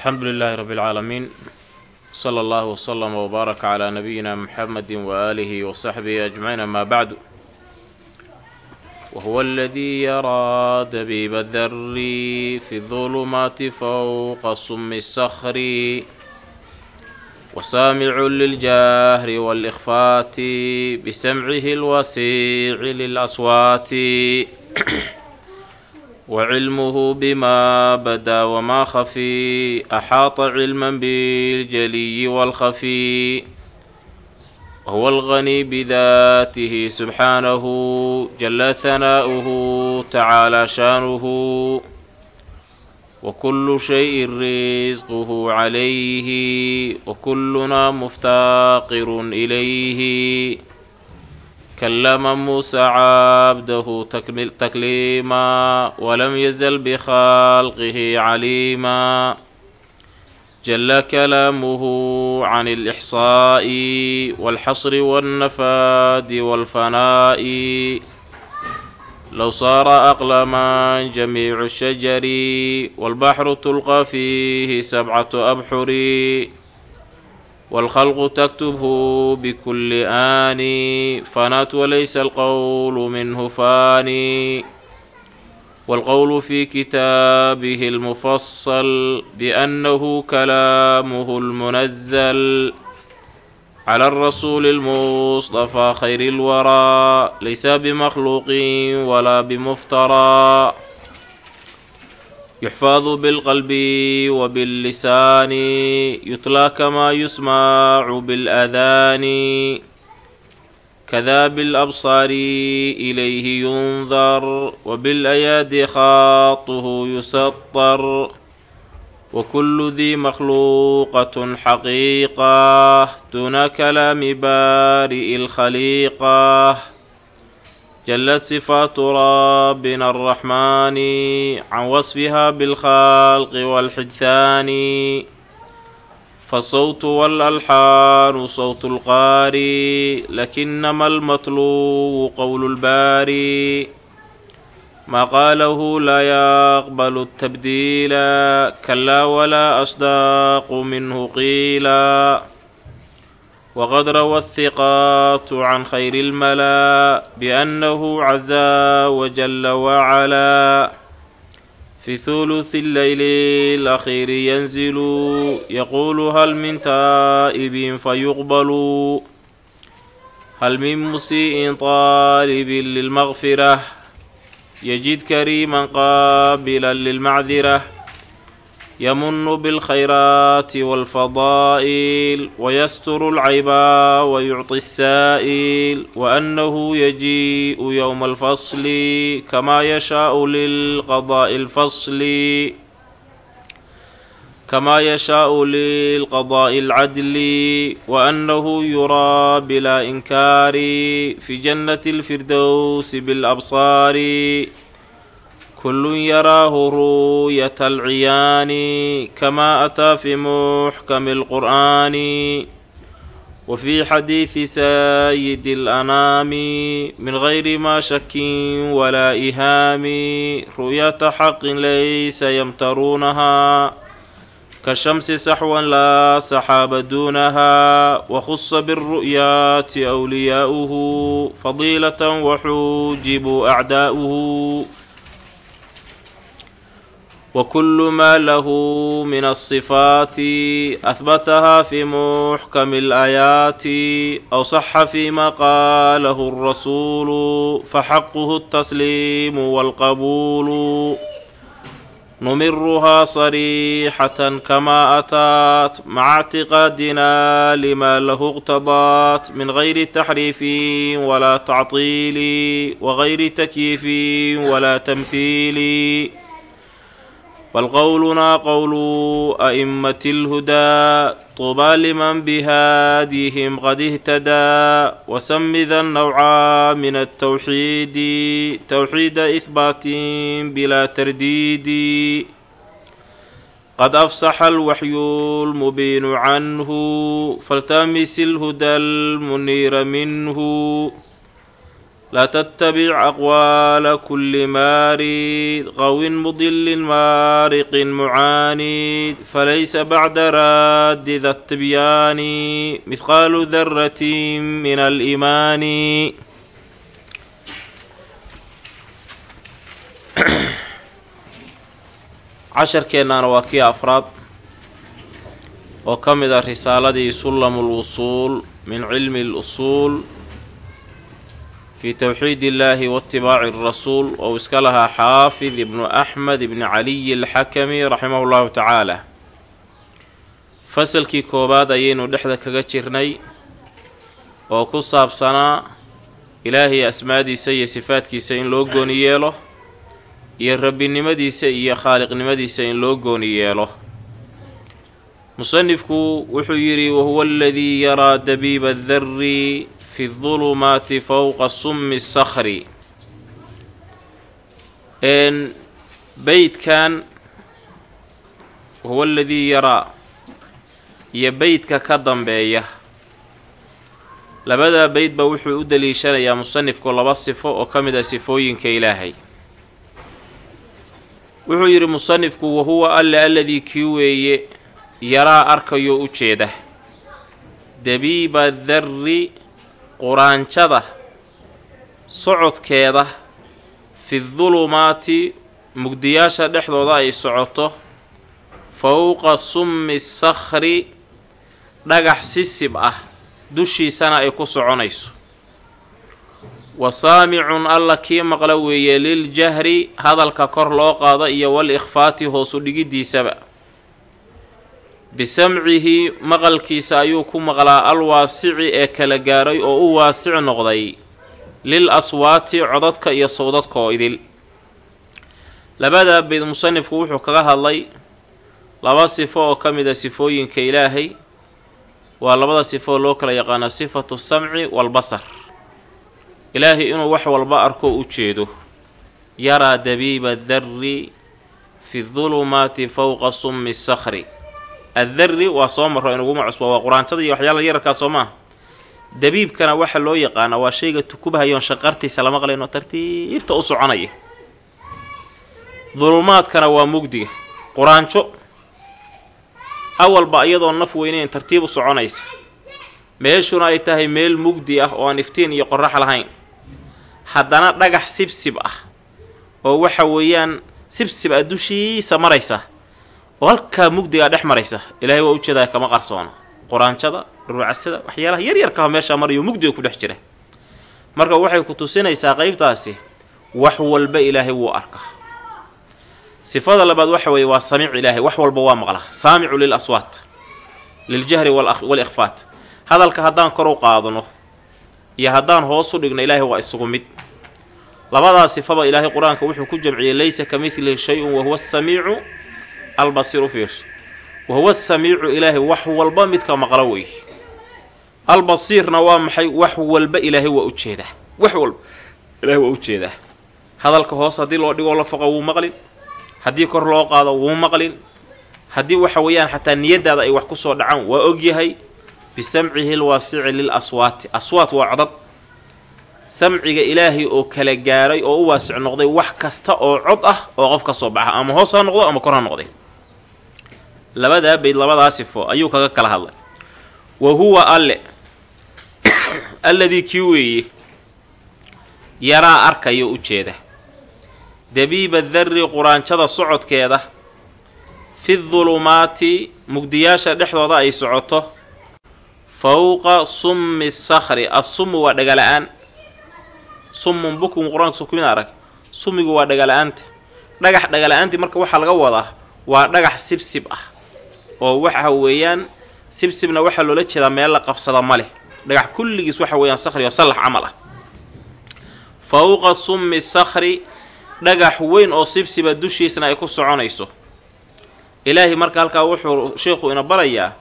alxamdu lilaahi rabbi اlcaalamiin sala allahu wslama wbaaraka calaa nabiyina muxamadi waaalihi wasaxbihi ajmaciin ama bacdu wahuwa aladii yaraa dabiiba darri fi dulumaati fowqa sumi اsakri wasaamicu liljahri wاlإkhfaati bisamcihi اlwasiici lilaswaati wcilmuhu bima badaa wmaa khafii axaata cilma biاljaliyi wاlkhafii wahuwa algani bidaatihi subxaanahu jala hanaa'uhu tacaala shaanuhu wakulu shayin risquhu calayhi wakuluna muftaqirun ilayhi klama muusa cabdahu takliima walam yazal bkhalqihi caliima jala kalaamuhu can اlإxsaaءi wاlxasri wاlnafaadi wاlfanaa'i low saara aqlaman jamiicu shajari wاlbaxru tulqa fiihi sabcaةu abxuri wاlkhalqu taktubhu bkuli aani fanat walaysa alqowlu minhu faani wاlqowlu fi kitaabihi اlmufasal biأnnahu kalaamuhu اlmunazl clى الrasuuli اlmusطafى khayr اlwaraa laysa bmakhluuqin walaa bmuftaraa yuxfadu bilqalbi wabillisaani yutlaa kamaa yusmacu biladani kadaa bilabsaari ilayhi yundar wabilayaadi khaatuhu yusatar wakulu dii makhluuqatun xaqiiqa duna kalaami baari'i lkhaliiqa jalat sifaatu rabbina alraxmaani can wasfiha bilkhalqi walxidhaani fasawtu walalxaanu sawtu lqaari lakinama almatlubu qowlu lbaari maa qaalahu laa yaqbalu tabdiila kalaa walaa asdaaqu minhu qiila wqad rawa athiqaatu can khayri اlmalaa biannahu caza wajala wacalaa fi huluthi اlleyli اlakhiiri yanzilu yaquulu hal min taa'ibin fayuqbalu hal min musii'in طaalibin lilmaqfirah yajid kariiman qaabila lilmacdirah yamunu bilkhayraati walfadaa'il wayasturu alcaybaa wayucطi الsaa'il waannahu yajii'u yowma alfasli kamaa yashaau lilqadaa'i alfasli kamaa yashaau lilqadaa'i alcadli waannahu yuraa bilaa inkaari fi jannati اlfirdowsi biاlabsaari yaraahu ru'yata alciyaani kamaa ataa fi muxkami alqur'aani wa fi xadiidi saayidi alanaami min gayri maa shakin walaa ihaami ru'yata xaqin laysa yamtaruunahaa kashamsi saxwan laa saxaaba duunaha wakhusa biاlru'yaati awliyaa'uhu fadiilatan waxuujibuu acdaa'uhu وكل ما له من الصفات أثبتها في محكم الآيات أو صح فيما قاله الرسول فحقه التسليم والقبول نمرها صريحة كما أتات مع اعتقادنا لما له اقتضات من غير تحريف ولا تعطيل وغير تكييف ولا تمثيل bal qowlunaa qowlu a'immati اlhudaa tuubaa liman bihaadihim qad ihtadaa wasamida nawca min atawxiidi towxiida ihbaatin bilaa tardiidi qad afsaxa alwaxyu lmubiinu canhu faltaamisi lhuda lmuniira minhu tattabic aqwaala kulli maarid qawin mudilin maariqin mucaanid falaysa bacda raaddi da tibyaani mihqaalu daratin min aliimaani casharkeennaana waa kii afraad oo ka mid ah risaaladii sullamu lwusuul min cilmi اlusuul fi towxiid illaahi waitibaaci arasuul ou iska lahaa xaafid ibnu axmed ibni caliyi alxakami raximahu llahu tacaala. Fasalkii koowaad ayaynu dhexda kaga jirnay oo ku saabsanaa ilaahay asmaadiisa iyo sifaadkiisa in loo gooni yeelo iyo rabbinimadiisa iyo khaaliqnimadiisa in loo gooni yeelo. Musanifku wuxuu yidhi wahuwa aladii yaraa dabiiba adarri fi dulumaati fowqa summi sakhri beydkan wahuwa aladii yaraa iyo beydka ka dambeeya labadaa beydba wuxuu u daliishanayaa musanifku laba sifo oo ka mid ah sifooyinka ilaahay wuxuu yidhi musanifku wahuwa alle aladii kii weeye yaraa arkayoo u jeeda dabiiba darri quraanjada socodkeeda fi dulumaati mugdiyaasha dhexdooda ay socoto fowqa summi sakhri dhagax sisib ah dushiisana ay ku soconayso. Wa saamicun alla kii maqla weeye liljahri hadalka kor loo qaado iyo wal ikhfaati hoosu dhigiddiisaba bisamcihi maqalkiisa ayuu ku maqlaa alwaasici ee kala gaaray oo u waasic noqday lil aswaati codadka iyo sawdadka oo idil. Labadaa bayd musanifku wuxuu kaga hadlay laba sifo oo ka mid a sifooyinka ilaahay. Waa labada sifo loo kala yaqaano sifatu samci walbasar ilaahay inuu wax walba arko u jeedo. Yaraa dabiiba darri fi dulumaati fowqa summi sakhri addarri waa soo marro inuguma cusba waa quraantada iyo waxyaala yararkaa soo maaha. Dabiibkana waxa loo yaqaana waa shayga tukubahayoon shaqartiisa lama qalayno tartiibta u soconaya. Dulumaadkana waa mugdiga quraanjo. Awalba iyadoo naf weyneyn tartiib u soconaysa. Meeshuna ay tahay meel mugdi ah oo aan iftiin iyo qorax lahayn. Haddana dhagax sibsib ah oo waxa weeyaan sibsib ah dushiisa maraysa oo halkaa mugdigaa dhex maraysa ilaahay waa u jeedaa kama qarsoono quraanjada dhurwacasada waxyaalaha yaryarkaho meeshaa marayo mugdiga ku dhex jira. Marka waxay ku tusinaysaa qeybtaasi wax walba ilaahay wuu arkaa sifada labaad waxa weeye waa samiic ilaahay wax walba waa maqlaa. Saamicu lil aswaat liljahri walikhfaat hadalka haddaan kor u qaadno iyo haddaan hoos u dhigno ilaahay waa isugu mid. Labadaa sifaba ilaahay qur'aanka wuxuu ku jamciyey laysa ka midlihi shay-un wahuwa asamiicu albasiir u fiirso wahuwa asamiicu ilaahay wax walba midka maqlo wey. Albasiirna waa maxay? Wax walba ilaahay waa u jeedaa. Wax walba ilaahay waa u jeedaa. Hadalka hoos haddii loo dhigoo la foqo wuu maqlin. Haddii kor loo qaado wuu maqlin. Haddii waxa weeyaan xataa niyadaada ay wax ku soo dhacaan waa ogyahay bisamcihi lwaasici lil aswaati aswaat waa codad samciga ilaahay oo kala gaaray oo u waasic noqday wax kasta oo cod ah oo qof ka soo baxa. Ama hoos ha noqdo ama kor ha noqday labadaa bayd labadaa sifo ayuu kaga kala hadlay. Wa huwa alle alladii kii weeye yaraa arkayo u jeeda dabiiba darri quraanjada socodkeeda fi dulumaati mugdiyaasha dhexdooda ay socoto fowqa summi sakhri assummu waa dhagala-aan summun bukun qur'aanka sukumin arag summigu waa dhagala-aanta dhagax dhagala-aantii marka waxaa laga wadaa waa dhagax sibsib ah oo waxa weeyaan sibsibna waxaa loola jeedaa meel la qabsada ma leh. Dhagax kulligiis waxa weeyaan sakhri oo sallax camal ah. Fowqa summi sakhri dhagax weyn oo sibsiba dushiisna ay ku soconayso. Ilaahay marka halkaa wuxuu sheikhu ina barayaa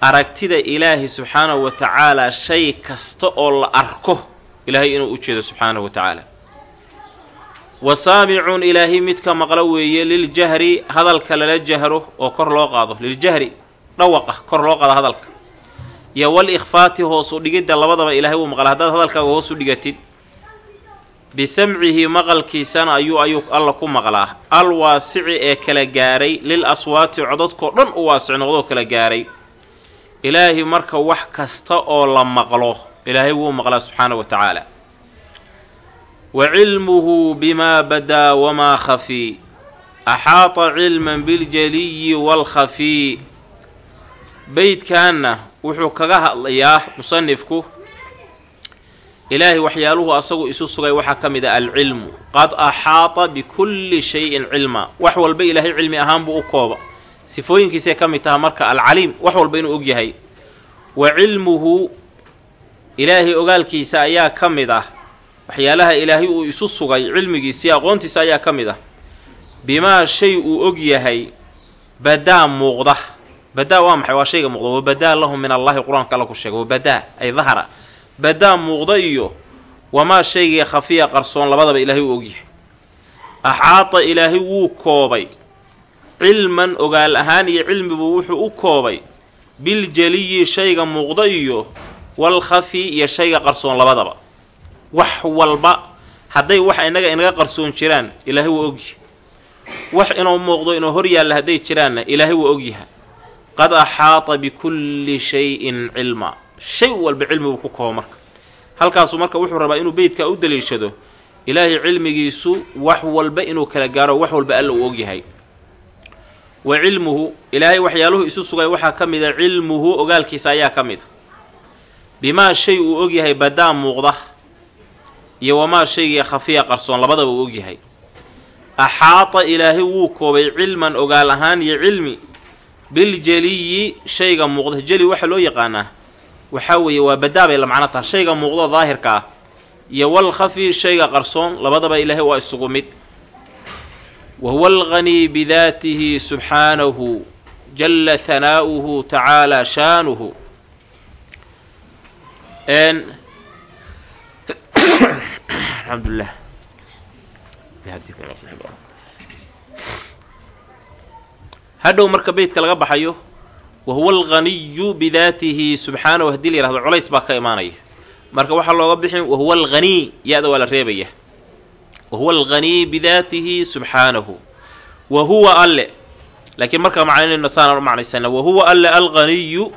aragtida ilaahay subxaanahu wa tacaalaa shay kasta oo la arko ilaahay inuu u jeedo subxaanahu wa tacaala wa saamicun ilaahay midka maqlo weeye liljahri hadalka lala jahro oo kor loo qaado. Liljahri dhawaqa kor loo qaado hadalka. Iyo wal ikhfaati hoosu dhigidda labadaba ilaahay wuu maqla haddaad hadalkaaga hoosu dhigatid bisamcihi maqalkiisana ayuu ayuu alla ku maqlaa. Alwaasici ee kala gaaray lil aswaati codadkoo dhan u waasic noqdoo kala gaaray. Ilaahay marka wax kasta oo la maqlo ilaahay wuu maqlaa subxaana wa tacaala wa cilmuhu bimaa badaa wamaa khafii axaata cilman biljaliyi waalkhafii beydkaanna wuxuu kaga hadlayaa musanifku ilaahay waxyaaluhu asagu isu sugay waxaa ka mid ah alcilmu qad axaata bikulli shayin cilma wax walba ilaahay cilmi ahaan buu u kooba sifooyinkiisay ka mid taha marka alcaliim wax walba inuu og yahay wa cilmuhu ilaahay ogaalkiisa ayaa ka mid ah waxyaalaha ilaahay uu isu sugay cilmigiisii aqoontiisa ayaa ka mid ah. Bimaa shay uu og yahay badaa muuqda. Badaa waa maxay? Waa shayga muuqda. Wabadaa lahum min allahi qur'aanka alla ku sheega wabadaa ay dahara badaa muuqda iyo wamaa shaygii khafiya qarsoon labadaba ilaahay uu ogyahay axaata ilaahay wuu koobay. Cilman ogaal ahaan iyo cilmibuu wuxuu u koobay biljaliyi shayga muuqda iyo walkhafi iyo shayga qarsoon labadaba wax walba hadday wax innaga inaga qarsoon jiraan ilaahay wuu ogyahay wax inuu muuqdo inuu hor yaalla hadday jiraanna ilaahay wuu ogyahay qad axaata bikulli shayin cilma. Shay walba cilmibuu ku koobo marka. Halkaasu marka wuxuu rabaa inuu beydkaa u daliishado ilaahay cilmigiisu wax walba inuu kala gaaro wax walba alla uu ogyahay wa cilmuhu ilaahay waxyaaluhu isu sugay waxaa ka mid a cilmuhu ogaalkiisa ayaa ka mid a. Bimaa shay uu ogyahay badaa muuqda iyo wamaa shaygii khafiya qarsoon labadaba uu ogyahay axaata ilaahay wuu koobay cilman ogaal ahaan iyo cilmi. Biljeliyi shayga muuqda. Jeli waxaa loo yaqaanaa. Waxaa weeye waa badaa bay la macno taha shayga muuqdo daahirka ah iyo wal khafi shayga qarsoon labadaba ilaahay waa isugu mid. Wa huwa alghanii bidaatihi subxaanahu jalla hanaa'uhu tacaala shaanuhu alxamdulilah hadhow marka beytka laga baxayo wa huwa alghaniyu bidaatihi subxaanahu haddii la yihahdo culays baa ka imaanaya marka waxaa looga bixin wahuwa alghaniy ya-da waa la reebaya wahuwa alghaniy bidaatihi subxaanahu wa huwa alle laakiin markaa macnaynayno saanaan u macnaysana wa huwa alle alghaniyu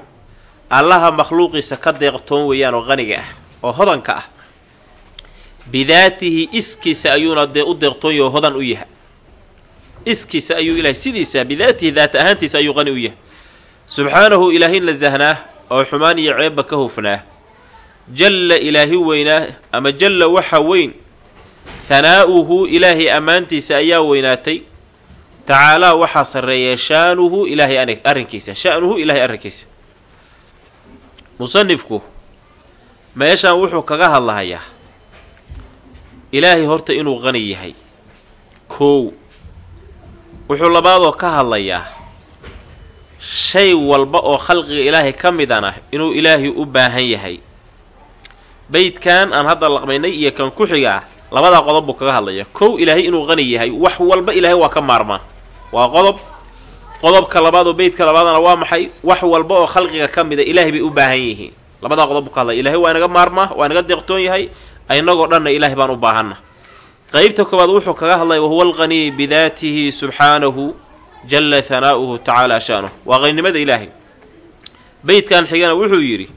allaha makhluuqiisa ka deeqtoon weeyaan oo qaniga ah oo hodanka ah bidaatihi iskiisa ayuuna dee u deeqtoon yaho hodan u yahay. Iskiisa ayuu ilahay sidiisa bidaatihi daata ahaantiisa ayuu qani u yahay. Subxaanahu ilaahay nasahnaa oo xumaan iyo ceebba ka hufnaa. Jalla ilaahi weynaa ama jalla waxa weyn hanaa'uhu ilaahay ammaantiisa ayaa weynaatay. Tacaalaa waxaa sarreeya shaanuhu ilaahay arrinkiisa sha'nuhu ilaahay arrinkiisa. Musanifku meeshaan wuxuu kaga hadlahayaa ilaahay horta inuu qani yahay. Koow wuxuu labaadoo ka hadlayaa shay walba oo khalqiga ilaahay ka midana inuu ilaahay u baahan yahay. Beydkan aan hadda laqmaynay iyo kan ku xiga ah labadaa qodob buu kaga hadlaya kow ilaahay inuu qani yahay wax walba ilaahay waa ka maarmaa waa qodob. Qodobka labaad oo beydka labaadana waa maxay? Wax walba oo khalqiga ka mida ilaahay bay u baahan yihiin. Labadaa qodob buu ka hadlaya. Ilahay waa inaga maarmaa waa inaga deeqtoon yahay inagoo dhanna ilaahay baan u baahanna. Qeybta koowaad wuxuu kaga hadlaya wahuwa alqaniy bidaatihi subxaanahu jalla hanaa'uhu tacaala sha'nuh waa qaynimada ilaahay. Beydkan xigana wuxuu yidhi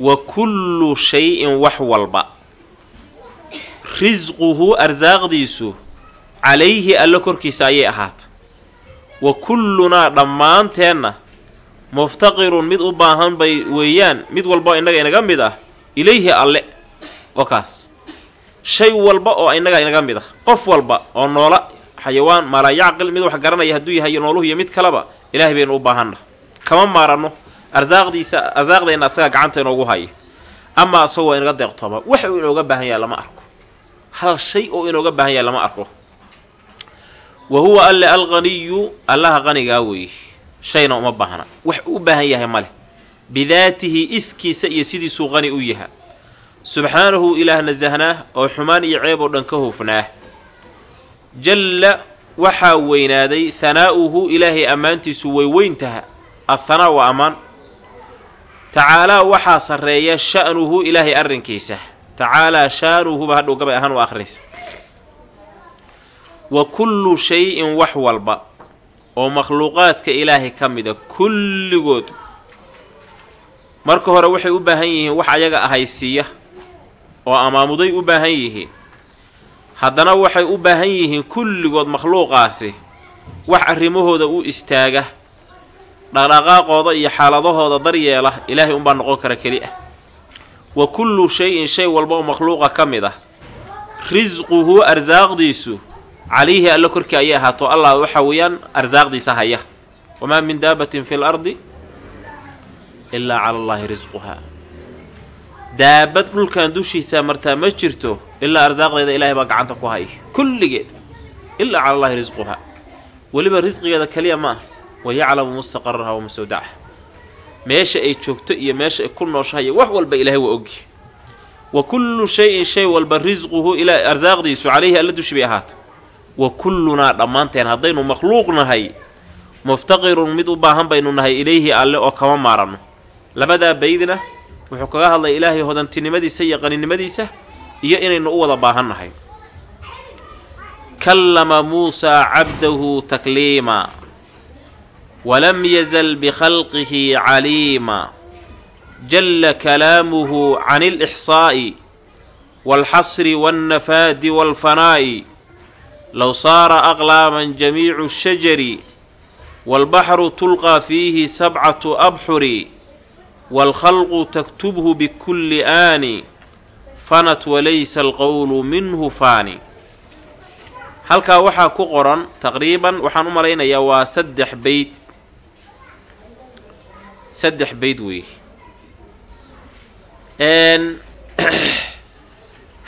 wa kullu shay-in wax walba risquhu arsaaqdiisu calayhi alla korkiisa ayay ahaata. Wa kullunaa dhammaanteenna muftaqirun mid u baahan bay weeyaan mid walba innaga inaga mid ah ilayhi alle oo kaas. Shay walba oo innaga inaga mid ah. Qof walba oo noola xayawaan maalaa yacqil mid wax garanaya hadduu yahay nooluhu iyo mid kaleba ilaahay baynu u baahanna kama maaranno arsaaqdiisa arsaaqdeenna asagaa gacanta inoogu haya ama asagoo inaga deeqtooba wax uu inooga baahan yaha lama arko. Hal shay oo inooga baahan yaha lama arko. Wa huwa alle alqaniyu allaha qanigaa weeye shayna uma baahna. Wax u baahan yahay maleh bidaatihi iskiisa iyo sidiisuu qani u yaha subxaanahu ilaah nasahnaa oo xumaan iyo ceeb oo dhan ka hufnaa. Jalla waxaa weynaaday hanaa'uhu ilaahay ammaantiisu way weyntaha athanaa waa ammaan. Tacaalaa waxaa sarreeya sha'nuhu ilaahay arrinkiisa. Tacaalaa shaanuhuba hadhow gabay ahaan u akhriysa wa kullu shay-in wax walba oo makhluuqaadka ilaahay ka mida kulligood. Marka hore waxay u baahan yihiin wax ayaga ahaysiiya oo amaamuday u baahan yihiin haddana waxay u baahan yihiin kulligood makhluuqaasi wax arrimahooda u istaaga dhaqdhaqaaqooda iyo xaaladahooda daryeela ilaahay unbaa noqon kara keli ah. Wa kullu shay-in shay walba oo makhluuqa ka mid ah. Risquhu arsaaqdiisu calayhi alla korkii ayay ahaato allah waxa weeyaan arsaaqdiisa haya. Wamaa min daabatin fi lardi ilaa cala allaahi risquhaa daabad dhulkan dushiisaa martaa ma jirto ilaa arsaaqdeeda ilaahay baa gacanta ku haya kulligeed ilaa cala allahi risquhaa weliba risqigeeda keliya ma ah wa yaclamu mustaqaraha wa mustawdacaha meesha ay joogto iyo meesha ay ku nooshahay wax walba ilaahay waa ogyi wa kullu shay-in shay walba risquhu ilaa arsaaqdiisu calayhi alla dushi bay ahaata wa kullunaa dhammaanteen haddaynu makhluuq nahay muftaqirun mid u baahan baynu nahay ilayhi alle oo kama maaranno labadaa baydna wuxuu kaga hadlay ilaahay hodantinimadiisa iyo qaninimadiisa iyo inaynu u wada baahan nahay kallama muusaa cabdahu takliima walam yazal bikhalqihi caliima. Jalla kalaamuhu can ilixsaa'i waalxasri waannafaadi waalfanaa'i low saara aqlaaman jamiicu shajari waalbaxru tulqaa fiihi sabcatu abxuri waalkhalqu taktubhu bikulli aani fanat walaysa alqowlu minhu faani halkaa waxaa ku qoran taqriiban waxaan u malaynayaa waa saddex beyd saddex beyd weeye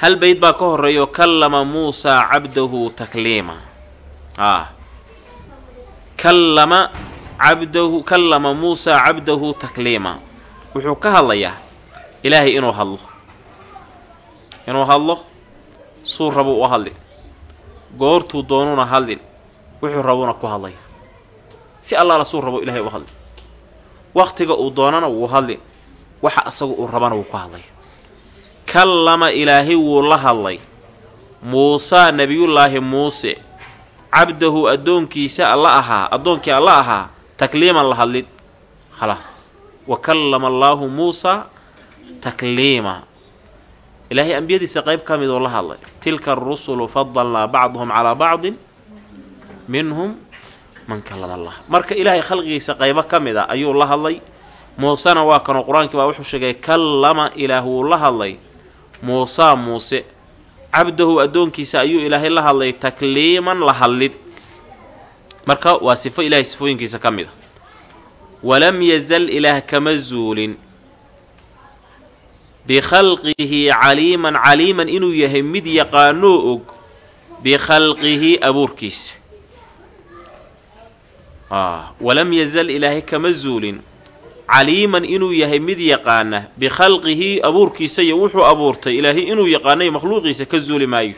hal beyd baa ka horreeyo kallama muusaa cabdahu takliima a kallama cabdahu kallama muusaa cabdahu takliima wuxuu ka hadlayaa ilaahay inuu hadlo. Inuu hadlo suu rabuu u hadli. Goortuu doonuuna hadlin wuxuu rabuuna ku hadlaya. Si allaala suu rabo ilahay u hadli. Wakhtiga uu doonana wuu hadlin waxa asagu uu rabana wuu ku hadlaya. Kallama ilaahay wuu la hadlay. Muusaa nebiyullaahi muuse cabdahu addoonkiisa alla ahaa addoonkii alla ahaa takliiman la hadlin. Khalaas wa kallama allaahu muusaa takliima. Ilaahay ambiyadiisa qayb ka midoo la hadlay. Tilka arusulu fadalnaa bacduhum calaa bacdin minhum man kallama allah. Marka ilaahay khalqigiisa qaybo ka mid a ayuu la hadlay. Muusena waa kanoo qur'aankii baa wuxuu sheegay kallama ilaah wuu la hadlay. Muusaa muuse. Cabdahu addoonkiisa ayuu ilaahay la hadlay takliiman la hadlid marka waa sifo ilaahay sifooyinkiisa ka mid a walam yazal ilaah kama zuulin bikhalqihi caliiman caliiman inuu yahay mid yaqaanoo og bikhalqihi abuurkiisa walam yazal ilaahay kama zuulin caliiman inuu yahay mid yaqaana bikhalqihi abuurkiisa iyo wuxuu abuurtay ilaahay inuu yaqaanay makhluuqiisa ka zuuli maayo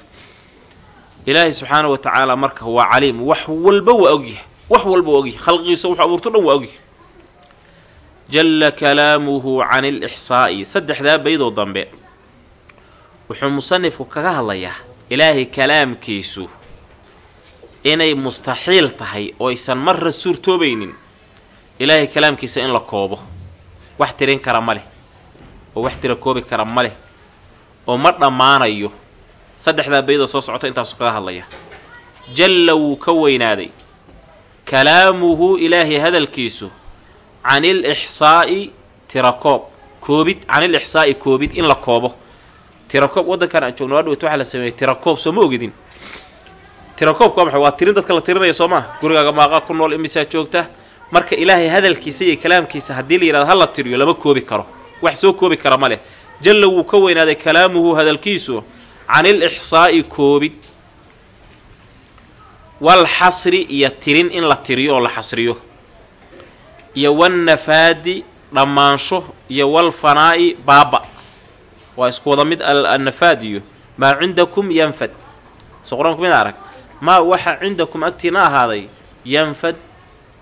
ilaahay subxaana wa tacaala marka waa caliim wax walba waa ogyahay wax walba waa ogyahay khalqigiisa wuxuu abuurto dhan waa ogyahay jalla kalaamuhu can ilixsaa'i saddexdaa baydoo dambe wuxuu musanifku kaga hadlayaa ilaahay kalaamkiisu inay mustaxiil tahay oo aysan marra suurtoobaynin ilaahay kalaamkiisa in la koobo wax tirin kara ma leh oo wax tira koobi kara ma leh oo ma dhammaanayo. Saddexdaa baydoo soo socota intaasuu kaga hadlaya jalla wuu ka weynaaday. Kalaamuhu ilaahay hadalkiisu can il ixsaa'i tirakoob koobid can il ixsaa'i koobid in la koobo. Tirakoob waddankan aan joogno adhowt waxaa la sameeyey tirakoob soo ma ogidin tirakoobka waa maxay? Waa tirin dadka la tirinaya soo maa gurigaaga maaqa ku nool imisaa joogta? Marka ilaahay hadalkiisa iyo kalaamkiisa haddii la yidhahdo ha la tiriyo lama koobi karo. Wax soo koobi kara ma leh. Jalla wuu ka weynaaday kalaamuhu hadalkiisu. Can il ixsaa'i koobid. Wal xasri iyo tirin in la tiriyo oo la xasriyo iyo wannafaadi dhammaansho iyo walfanaa'i baaba. Waa isku wada mid annafaad iyo maa cindakum yanfad. Soo qur'aanku mid arag maa waxa cindakum agtiina ahaaday yanfad.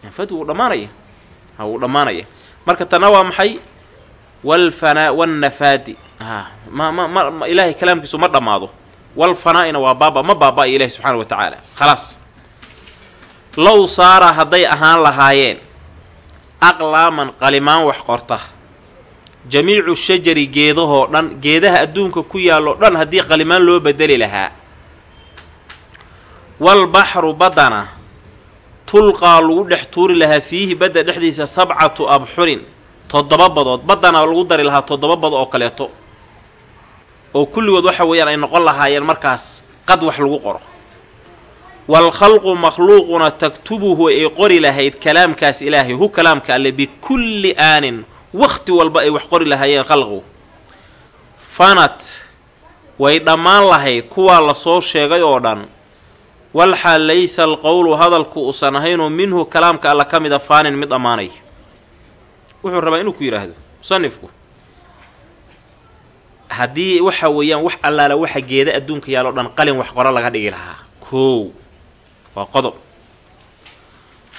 Yanfad wuu dhammaanaya? Ha wuu dhammaanaya. Marka tanna waa maxay? Walfanaa wannafaadi. Ma ma ma ilaahay kalaamkiisu ma dhammaado. Wal fanaa-ina waa baaba ma baaba-iyo ilahi subxaana wa tacaala. Khalaas. Low saara hadday ahaan lahaayeen aqlaaman qalimaan wax qorta. Jamiicu shajari geedahoo dhan geedaha adduunka ku yaalloo dhan haddii qalimaan loo bedeli lahaa. Walbaxru baddana tulqaa lagu dhex tuuri lahaa fiihi badda dhexdiisa sabcatu abxurin toddoba badood. Baddana lagu dari lahaa toddoba bad oo kaleeto. Oo kulligood waxa weeyaan ay noqon lahaayeen markaas qad wax lagu qoro waalkhalqu makhluuquna taktubuhu ay qori lahayd kalaamkaas ilaahay hu kalaamka alle bikulli aanin wakhti walba ay wax qori lahaayeen khalqigu fanat way dhammaan lahayd kuwaa la soo sheegay oo dhan walxaal laysa alqowlu hadalku uusan ahaynoo minhu kalaamka alla ka mida faanin mid dhammaanay wuxuu rabaa inuu ku yidhaahdo musanifku haddii waxa weeyaan wax allaala waxa geeda adduunka yaalo dhan qalin wax qoro laga dhigi lahaa koow waa qodob.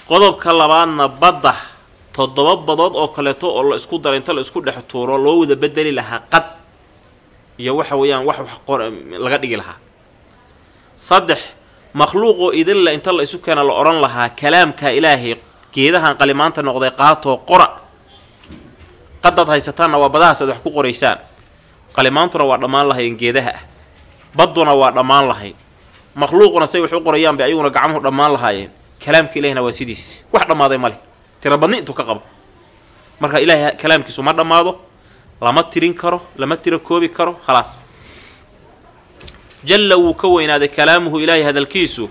Qodobka labaadna badda toddoba badood oo kaleeto oo la isku dara inta la isku dhex tuuro loo wada bedeli lahaa qad iyo waxa weeyaan wax wax qor laga dhigi lahaa. Saddex makhluuqoo idinla inta la isu keena la odhan lahaa kalaamka ilaahay geedahan qalimaanta noqday qaatoo qora. Qadaad haysataanna waa badahaas aad wax ku qoraysaan. Qalimaantuna waa dhammaan lahayn geedaha. Ah badduna waa dhammaan lahayn makhluuquna say wax u qorayaan bay ayaguna gacmuhu dhammaan lahaayeen. Kalaamka ilahina waa sidiis. Wax dhammaaday ma tira badni intuu ka qabo. Marka ilaahay kalaamkiisu ma dhammaado lama tirin karo lama tiro koobi karo khalaas. Jalla wuu ka weynaaday kalaamuhu ilaahay hadalkiisu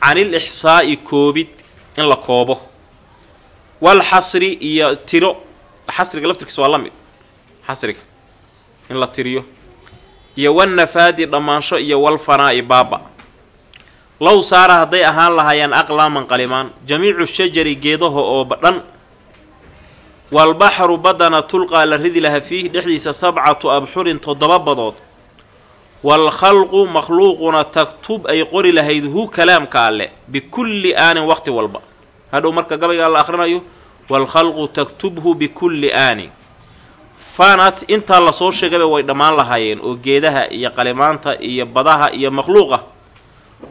canil ixsaa'i koobid in la koobo. Wal xasri iyo tiro. Xasriga laftirkiisa waa la mid. Xasriga. In la tiriyo iyo wannafaadi dhammaansho iyo wal fanaa'i baaba low saara hadday ahaan lahaayeen aqlaaman qalimaan. Jamiicu shajari geedaha oo dhan. Walbaxru baddana tulqaa la ridi laha fiihi dhexdiisa sabcatu abxurin toddoba badood. Waalkhalqu makhluuquna taktub ay qori lahayd hu kalaamka alle bikulli aanin waqti walba. Hadhow marka gabaygaa la akhrinayo waalkhalqu taktubhu bikulli aanin fanat intaa la soo sheegayba way dhammaan lahaayeen oo geedaha iyo qalimaanta iyo badaha iyo makhluuqa.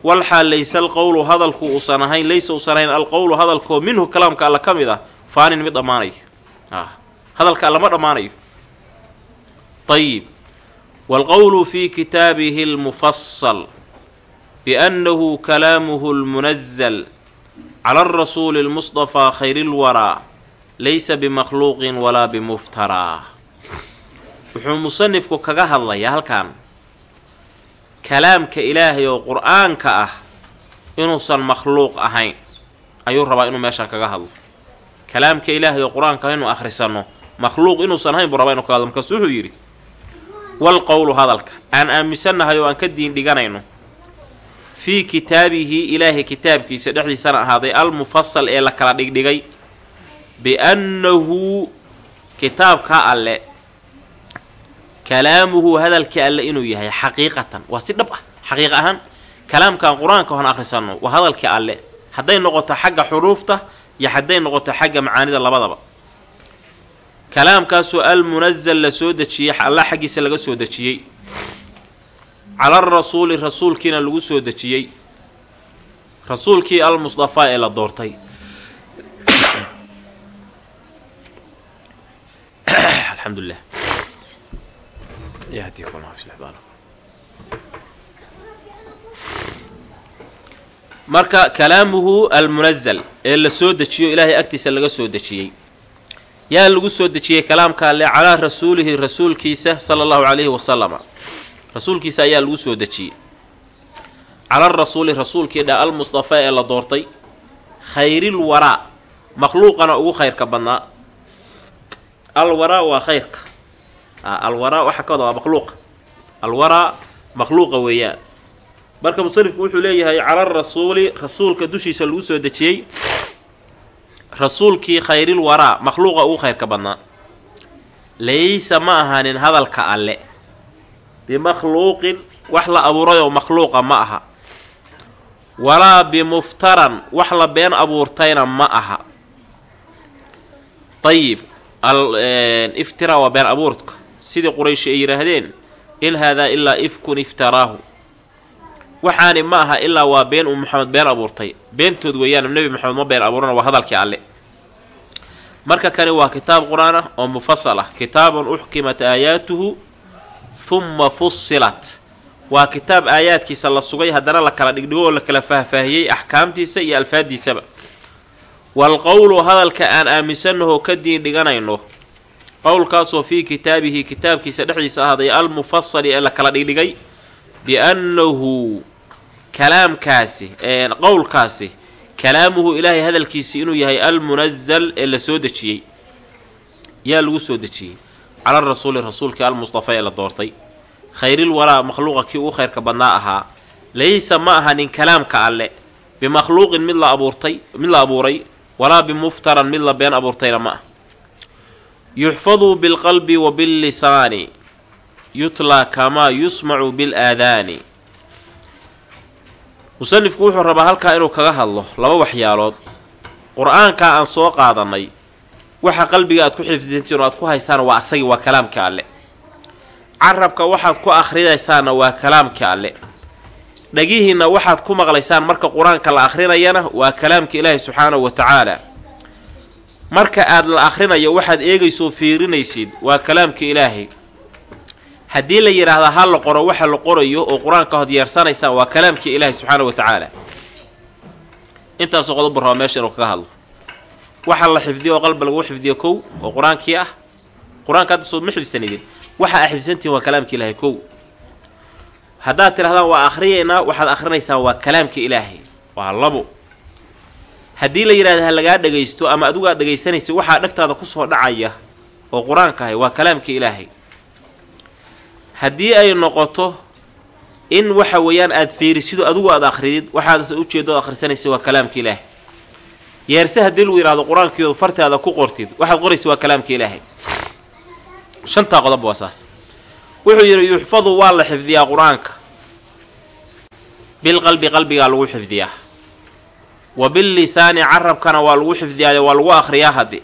Walxaal laysa alqowlu hadalku uusan ahayn laysa uusan ahayn alqowlu hadalkoo minhu kalaamka alla ka mid ah faanin mid dhammaanayo hadalka alla ma dhammaanayo. Ayib waalqowlu fi kitaabihi almufasal biannahu kalaamuhu lmunazal cala arasuuli lmusطafaa khayri lwaraa laysa bimakhluuqin walaa bimuftaraa wuxuu musanifku kaga hadlayaa halkan. Kalaamka ilaahay oo qur'aanka ah inuusan makhluuq ahayn ayuu rabaa inuu meeshaan kaga hadlo. Kalaamka ilaahay oo qur'aanka ah inuu akhrisanno makhluuq inuusan ahayn buu rabaa inu ka hadlo. Markaasu wuxuu yidhi wal qowlu hadalka aan aaminsannahay oo aan ka diin dhiganayno fii kitaabihi ilaahay kitaabkiisa dhexdiisana ahaaday almufasal ee la kala dhigdhigay biannahu kitaabka alle kalaamuhu hadalka alle inuu yahay xaqiiqatan. Waa si dhab ah xaqiiq ahaan kalaamkan qur'aanka hoon akhrisanno waa hadalka alle. Hadday noqoto xagga xuruufta iyo hadday noqoto xagga macaanida labadaba. Kalaamkaasoo almunazal la soo dejiyey alla xaggiisa laga soo dejiyey. Cala arasuuli rasuulkiina lagu soo dejiyey. Rasuulkii almusdafaa ee la doortay. Alxamdulilah marka kalaamuhu almunazal ee la soo dejiyo ilaahay agtiisa laga soo dejiyey. Yaa lagu soo dejiyey kalaamka alle calaa rasuulihi rasuulkiisa sala allahu calayhi wasalama rasuulkiisa ayaa lagu soo dejiyey. Cala rasuuli rasuulkii dha almustafaa ee la doortay. Khayril waraa. Makhluuqana ugu khayrka badnaa. Alwaraa waa khayrka alwaraa waxaa ka wada waa makhluuqa alwaraa makhluuqa weeyaan. Marka musanifku wuxuu leeyahay cala rasuuli rasuulka dushiisa lagu soo dejiyey. Rasuulkii khayril waraa makhluuqa ugu khayrka badnaa. Laysa ma ahaanin hadalka alle. Bimakhluuqin wax la abuurayoo makhluuqa ma aha. Walaa bimuftaran wax la been abuurtayna ma aha. Ayib iftira waa been abuurka sidii quraysh ay yidhaahdeen in haadaa ilaa ifkun iftaraahu. Waxaani ma aha ilaa waa been uu maxamed been abuurtay. Beentood weeyaan nebi maxamed ma been abuurana waa hadalkii alle. Marka kani waa kitaab qur'aan ah oo mufasal ah. Kitaabun uxkimat aayaatuhu humma fusilat waa kitaab aayaadkiisa la sugay haddana la kala dhigdhigo oo la kala faahfaahiyey axkaamtiisa iyo alfaaddiisaba. Waalqowlu hadalka aan aaminsannaho ka diin dhiganayno qowlkaasoo fii kitaabihi kitaabkiisa dhexdiisa ahaaday almufasali ee la kala dhigdhigay biannahu kalaamkaasi qowlkaasi kalaamuhu ilaahay hadalkiisi inuu yahay almunazal ee la soo dejiyey. Yaa lagu soo dejiyey. Cala rasuuli rasuulkii almustafa ee la doortay. Khayril walaa makhluuqa kii ugu khayrka badnaa ahaa. Laysa ma ahanin kalaamka alle. Bimakhluuqin mid la abuurtay mid la abuuray walaa bimuftaran mid la been abuurtayna ma ah yuxfadu bilqalbi wa billisaani yutlaa kamaa yusmacu bilaadaani. Musanifku wuxuu rabaa halkaa inuu kaga hadlo laba waxyaalood. Qur'aankaa aan soo qaadannay waxa qalbiga aad ku xifdintiin oo aad ku haysaan waa asagii waa kalaamka alle. Carabka waxaad ku akhrinaysaanna waa kalaamka alle. Dhagihiinna waxaad ku maqlaysaan marka qur'aanka la akhrinayana waa kalaamka ilaahi subxaanahu wa tacaala marka aad la akhrinayo waxaad eegaysoo fiirinaysid waa kalaamka ilaahay. Haddii la yidhaahdaa ha la qoro waxa la qorayo oo qur'aanka hodyeersanaysaan waa kalaamkii ilaahi subxaana wa tacaala intaasoo qodobu raba meesha inuu kaga hadlo. Waxa la xifdiyo oo qalba lagu xifdiyo kow oo qur'aankii ah. Qur'aanka hadda soo ma xifsanidin waxa aa xifsantihin waa kalaamka ilaahay kow. Haddaad tidhahdaan waa akhriyaynaa waxaad akhrinaysaan waa kalaamka ilaahay. Waa labo haddii la yidhahda ha lagaa dhagaysto ama adigu aad dhagaysanaysa waxaa dhegtaada ku soo dhacaya oo qur'aanka ahay waa kalaamka ilaahay. Haddii ay noqoto in waxa weeyaan aad fiirisido adigu aad akhridid waxaad ujeedo akhrisanaysa waa kalaamka ilaahay. Yeerse haddii lagu yidhahdo qur'aankiidu fartaada ku qortid waxaad qoraysa waa kalaamka ilaahay. Shantaa qodob waa saas. Wuxuu yidhi yuxfadu waa la xifdiyaa qur'aanka. Bilqalbi qalbigaa lagu xifdiyaa wa billisaani carabkana waa lagu xifdiyaayo waa lagu akhriyaa haddi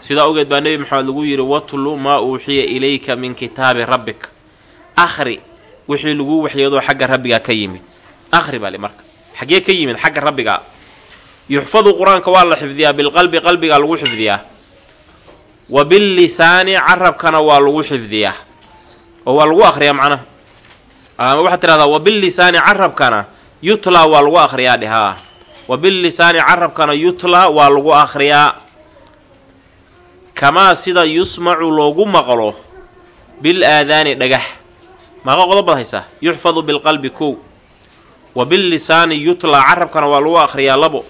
sidaa ogeed baa nebi maxamed lagu yidhi watlu maa uuxiya ilayka min kitaabi rabbik akhri wixii lagu waxyoodoo xagga rabbigaa ka yimid. Akhri baa li marka. Xaggee ka yimid xagga rabbigaa yuxfadu qur'aanka waa la xifdiyaa bilqalbi qalbigaa lagu xifdiyaa. Wa billisaani carabkana waa lagu xifdiyaa. Oo waa lagu akhriyaa macnaha. Waxaad tidhahdaa wa billisaani carabkana yutlaa waa lagu akhriyaa dhehaa wa billisaani carabkana yutlaa waa lagu akhriyaa. Kamaa sida yusmacu loogu maqlo bil aadaani dhagax. Maaqa qodobaad haysaa yuxfadu bilqalbi kow. Wa billisaani yutlaa carabkana waa lagu akhriyaa labo.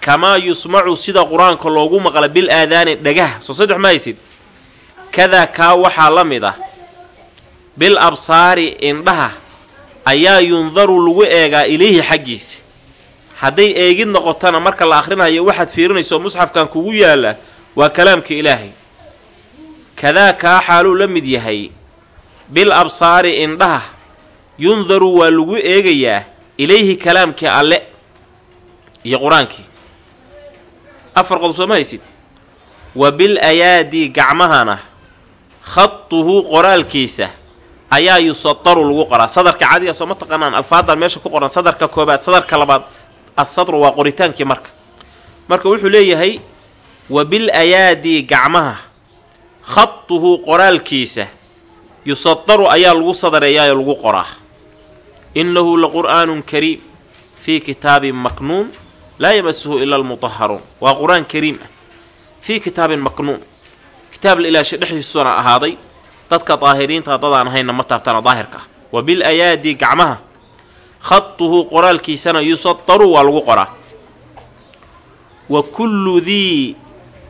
Kamaa yusmacu sida qur'aanka loogu maqla bil aadaani dhagah soo saddex ma haysid? Kadaa kaa waxaa la mid ah. Bil absaari indhaha ayaa yundaru lagu eegaa ilayhi xaggiisa hadday eegid noqotana marka la akhrinayo waxaad fiirinayso musxafkan kugu yaalla waa kalaamka ilaahay. Kadaa kaa xaaluu la mid yahay bil absaari indhaha yundaru waa lagu eegayaa ilayhi kalaamkii alle iyo qur'aankii. Afar qodob soo ma haysid? Wa bil ayaadi gacmahana khatuhu qoraalkiisa ayaa yusadaru lagu qoraa. Sadarka cadiga soo ma taqaanaan alfaadan meesha ku qoran sadarka koobaad sadarka labaad assadru waa qoritaankii marka. Marka wuxuu leeyahay wa bil ayaadi gacmaha khatuhu qoraalkiisa yusadaru ayaa lagu sadareeyaayo lagu qoraa. Innahu la qur'aanun kariim fii kitaabin maknuun laa yamasuhu ila almutaharuun waa qur'aan kariim ah. Fii kitaabin maknuun. Kitaab la ilaashay dhexdiisuna ahaaday dadka daahiriinta dadaan ahaynna ma taabtana daahirka. Ah wa bil ayaadi gacmaha khatuhu qoraalkiisana yusadaru waa lagu qoraa. Wa kullu dii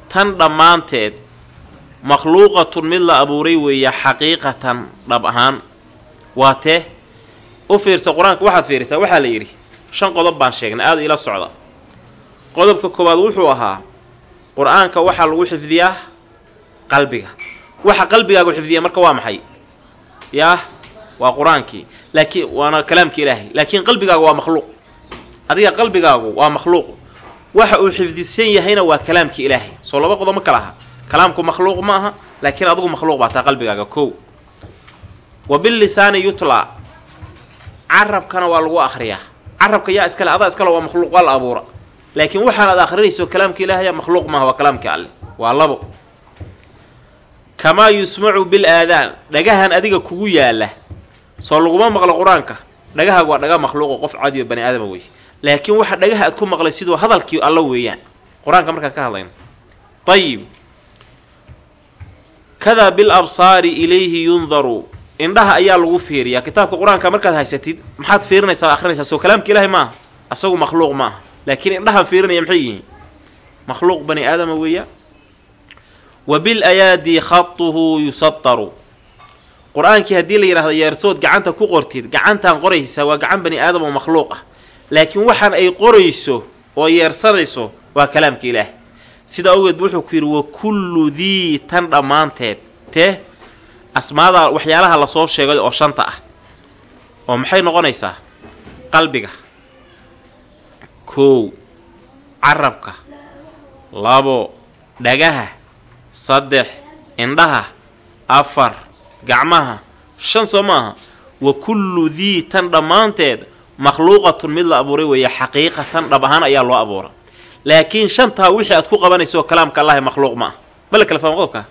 tan dhammaanteed makhluuqatun mid la abuuray weeya xaqiiqatan dhab ahaan. Waa tee u fiirsa qur'aanka waxaad fiirisaa waxaa la yidhi shan qodob baan sheegnay aada ila socda. Qodobka koowaad wuxuu ahaa qur'aanka waxaa lagu xifdiyaa qalbiga. Waxa qalbigaagu xifdiya marka waa maxay? Yaah waa qur'aankii laakiin waana kalaamka ilaahay laakiin qalbigaagu waa makhluuq. Adiga qalbigaagu waa makhluuq. Waxa uu xifdisan yahayna waa kalaamka ilaahay. Soo laba qodob ma kala aha. Kalaamku makhluuq ma aha laakiin adugu makhluuq baa taa qalbigaaga kow. Wa bilisaani yutlaa. Carabkana waa lagu akhriyaa. Carabka yaa iskale adaa iskale waa makhluuq waa la abuura. Laakiin waxaanaad akhrinayso kalaamka ilaahaya makhluuq maaha waa kalaamka alle. Waa labo. Kamaa yusmacu bil aadaan. Dhagahan adiga kugu yaalla soo laguma maqlo qur'aanka. Dhagahaagu waa dhaga makhluuqo qof cadiyo bani aadama wey. Laakiin waxa dhagaha aad ku maqlay siduu hadalkii alla weeyaan. Qur'aanka markaan ka hadlayno. Ayib kadaa bil absaari ilayhi yundaru. Indhaha ayaa lagu fiiriyaa. Kitaabka qur'aanka markaad haysatid maxaad fiirinaysaa akhrinaysaa? Soo kalaamka ilaahay maaha. Asagu makhluuq ma aha laakiin indhaha fiirinaya maxay yihiin? Makhluuq bani aadama weeya wa bil ayaadi khatuhu yusataru qur'aankii haddii la yidhahdo yeersood gacanta ku qortid gacantaan qoraysaa waa gacan bani aadam oo makhluuq ah. Laakiin waxaan ay qorayso oo yeersanayso waa kalaamka ilaah. Sida awgeed wuxuu ku yidhi wa kullu dii tan dhammaanteed. Tee asmaada waxyaalaha la soo sheegay oo shanta ah oo maxay noqonaysaa? Qalbiga kow carabka labo dhagaha saddex indhaha afar gacmaha shan soo maaha. Wa kullu dii tan dhammaanteed makhluuqatun mid la abuuray weeye xaqiiqatan dhab ahaan ayaa loo abuura laakiin shantaa wixii aad ku qabanayso kalaamka allahi makhluuq ma ah ma la kala fahma qodobka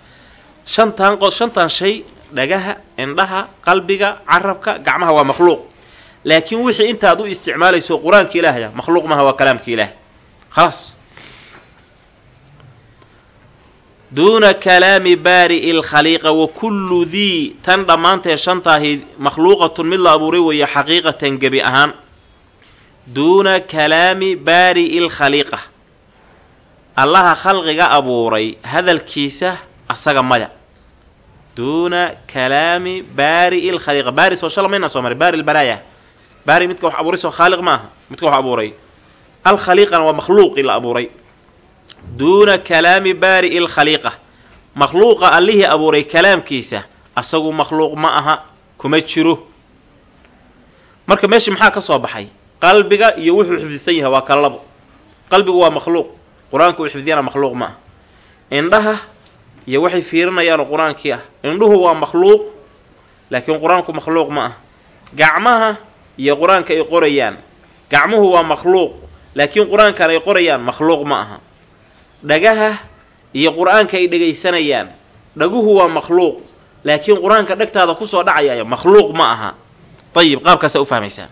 shantaan qod shantan shay dhagaha indhaha qalbiga carabka gacmaha waa makhluuq. Laakiin wixii intaad u isticmaalayso qur'aanka ilaahya makhluuq maaha waa kalaamka ilaah khalaas duuna kalaami baari'i lkhaliiqa wa kullu dii tan dhammaanteed shantaahi makhluuqatun mid la abuuray weeye xaqiiqatan gebi ahaan duuna kalaami baari'i lkhaliiqa allaha khalqiga abuuray hadalkiisa asaga maya duuna kalaami baari'i lkhaliiqa baari soo shala maynaa soo maray baari lbaraaya baari midka wax abuuray soo khaaliq ma aha midka wax abuuray alkhaliiqana waa makhluuqii la abuuray duuna kalaami baari'i lkhaliiqa makhluuqa allihii abuuray kalaamkiisa asagu makhluuq ma aha kuma jiro. Marka meeshii maxaa ka soo baxay? Qalbiga iyo wuxuu xifdisan yahay waa kala labo qalbigu waa makhluuq qur'aanka uu xifdiyana makhluuq ma ah indhaha iyo waxay fiirinayaanoo qur'aankii ah. Indhuhu waa makhluuq laakiin qur'aanku makhluuq ma ah gacmaha iyo qur'aanka ay qorayaan. Gacmuhu waa makhluuq laakiin qur'aankan ay qorayaan makhluuq ma aha dhagaha iyo qur'aanka ay dhegaysanayaan dhaguhu waa makhluuq laakiin qur'aanka dhegtaada ku soo dhacaya makhluuq ma aha. Ayib qaabkaasaa u fahmaysaa.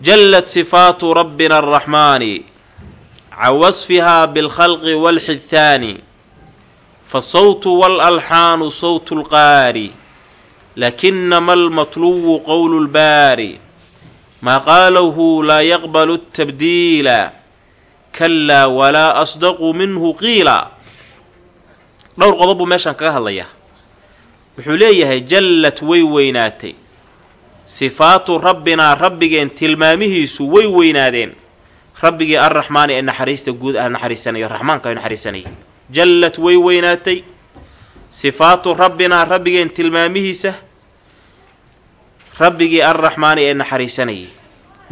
Jallat sifaatu rabbina araxmaani can wasfihaa bilkhalqi waalxidhaani fasawtu waalalxaanu sawtu lqaari lakinama almatluwu qowlu lbaari maa qaalahu laa yaqbalu tabdiila kalaa walaa asdaqu minhu qiila. Dhowr qodob buu meeshaan kaga hadlayaa. Wuxuu leeyahay jallad way weynaatay. Sifaatu rabbinaa rabbigeen tilmaamihiisu way weynaadeen. Rabbigii arraxmaani ee naxariista guud ah naxariisanayo raxmaanka naxariisanayay jallad way weynaatay. Sifaatu rabbinaa rabbigeen tilmaamihiisa rabbigii arraxmaani ee naxariisanayay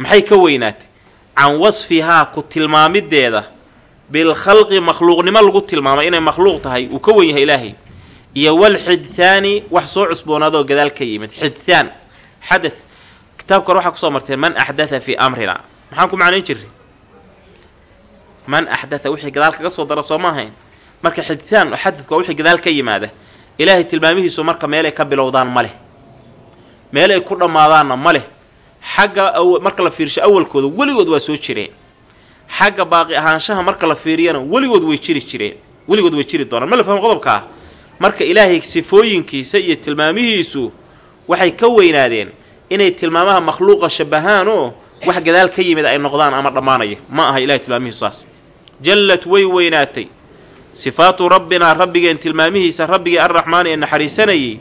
maxay ka weynaatay can wasfihaa ku tilmaamideeda bilkhalqi makhluuqnimo lagu tilmaamay inay makhluuq tahay uu ka wen yahay ilaahay. Iyo walxidhaani wax soo cusboonaadoo gadaal ka yimid. Xidhaan xadath kitaabka hore waxaa ku soo martee man axdatha fii amrina. Maxaan ku macnayn jirray man axdatha wixii gadaal kaga soo dara soo ma ahayn. Marka xidhaan xadadka waa wixii gadaal ka yimaada. Ilaahay tilmaamihiisu marka meelay ka bilowdaan ma leh. Meel ay ku dhammaadaanna ma leh xagga marka la fiirsho awalkooda weligood waa soo jireen. Xagga baaqi ahaanshaha marka la fiiriyana weligood way jiri jireen. Weligood way jiri doonaan. Ma la fahmo qodobkaa marka ilaahay sifooyinkiisa iyo tilmaamihiisu waxay ka weynaadeen inay tilmaamaha makhluuqa shabahaan oo wax gadaal ka yimid ay noqdaan ama dhammaanaya ma aha ilahay tilmaamihiisu saas. Jallad way weynaatay. Sifaatu rabbinaa rabbigeen tilmaamihiisa rabbigii arraxmaani ee naxariisanayay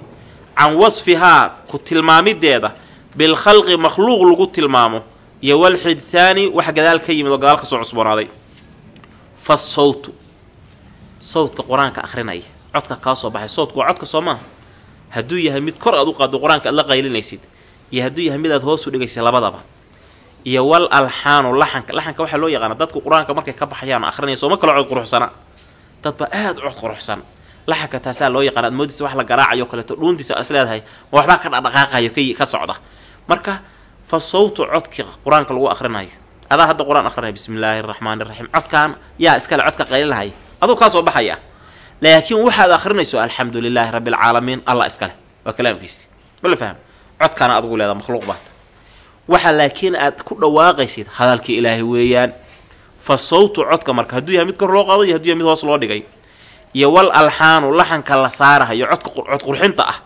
can wasfihaa ku tilmaamideeda bilkhalqi makhluuq lagu tilmaamo iyo walxidhaani wax gadaal ka yimid oo gadaal ka soo cusboonaaday fa sawtu sawdka qur'aanka akhrinaya codka kaa soo baxay sawdku waa codka soo maaha hadduu yahay mid kor aad u qaaddo qur'aanka aad la qaylinaysid iyo hadduu yahay mid aad hoos u dhigaysay labadaba iyo wal alxaanu laxanka laxanka waxaa loo yaqaana dadku qur'aanka markay ka baxayaan akhrinaya sooma kala cod quruxsana dadba aada cod quruxsan laxanka taasaa loo yaqaan aad moodiisa wax la garaacayo kaleeto dhuuntiisa is leedahay ma waxbaa ka dhaqdhaqaaqayo ka socda marka fa sawtu codki qur'aanka lagu akrinayo adaa hadda qur'aan akrinaya bismi illaahi araxmaani iraxiim codkaan yaa iskale codka qaylilahay aduu kaa soo baxaya. Laakiin waxaad akrinayso alxamdu lilaahi rabbi alcaalamiin allah iskale. Waa kalaamkiisi mala faham codkaana adugu leeda makhluuq baata waxa laakiin aad ku dhawaaqaysid hadalkii ilaahay weeyaan fa sawtu codka marka hadduu yahay mid kor loo qaado iyo haduu yahay mid hoos loo dhigay iyo wal alxaanu laxanka la saarahayo codka cod qurxinta ah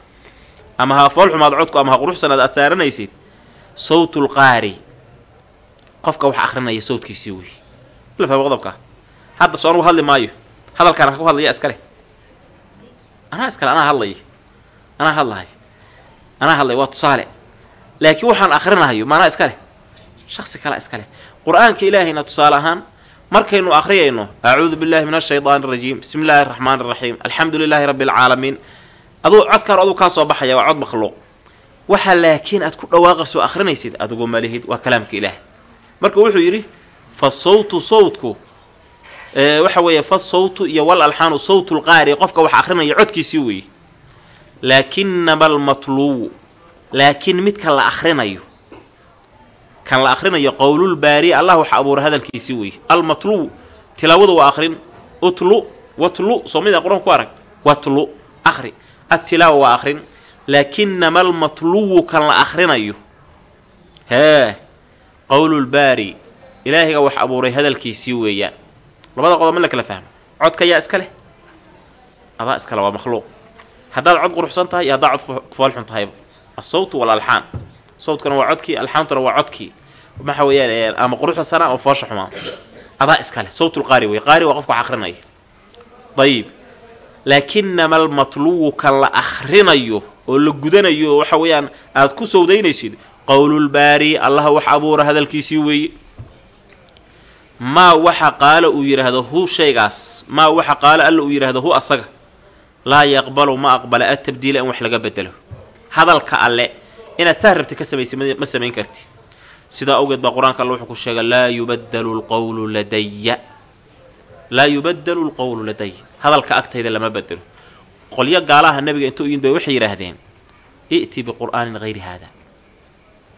ama ha foolxumaad codku ama ha quruxsanaad aad saaranaysid sawtulqaari qofka wax akrinaya sawtkiisii wey la fahmo qodobka? Hadda soo anugu hadli maayo. Hadalkaan ha ku hadlaya iskale anaa iskale anaa hadlaya anaa hadlahay anaa hadlaya waa tusaale. Laakiin waxaan akrinahayo maanaa iskale shaksi kala iskale qur'aanka ilaahayna tusaale ahaan markaynu akhriyayno acuudu billahi min ashaydaani arajiim bismi illaahi araxmaani iraxiim alxamdu lilaahi rabbi alcaalamiin aduu codkaan aduu kaa soo baxaya waa cod makhluuq. Waxa laakiin aad ku dhawaaqayso akrinaysid adigu malihid waa kalaamka ilaah marka wuxuu yidhi fa sawtu sawtku. Waxa weeye fa sawtu iyo wal alxaanu sawtu lqaari qofka wax akrinaya codkiisii weeye laakinama almatluwu laakiin midka la akrinayo kan la akrinayo qowlulbaari allah wax abuura hadalkiisii weeye almatluw tilaawadu waa akrin utlu watlu soo qur'aan ku arag watlu akri attilaawa waa akrin laakinama almatluwu kan la akrinayo hee qowlulbaari ilaahiga wax abuuray hadalkiisii weeyaan labada qodob in la kala fahmo codka yaa iska leh adaa iskale waa makhluuq haddaad cod quruxsan tahay iyo haddaad cod foolxun tahayba asawtu walalxaan sawtkana waa codkii alxaamtuna waa codkii waxa weeyaan ama quruxda sana ama foosha xumaa adaa iskale sawtulqaari wey qaari waa qofka akrinaya dayib laakinama almatluwu kan la akhrinayo oo la gudanayo waxa weeyaan aad ku sawdaynaysid qowlulbaari allaha wax abuura hadalkiisii weeye. Maa waxa qaala uu yidhaahdo hu shaygaas. Maa waxa qaala alla uu yidhaahdo hu asaga. Laa yaqbalu ma aqbala atabdiila in wax laga bedelo. Hadalka alle inaad saa rabti ka samaysay ma samayn karti. Sidaa awgeed baa qur'aanka alle wuxuu ku sheegay laa yubaddalu lqowlu ladaya laa yubaddalu lqowlu ladaya hadalka agtayda lama bedelo. Qolyo gaalaha nabiga inta yimid bay waxay yidhaahdeen i'ti biqur'aanin hayri haada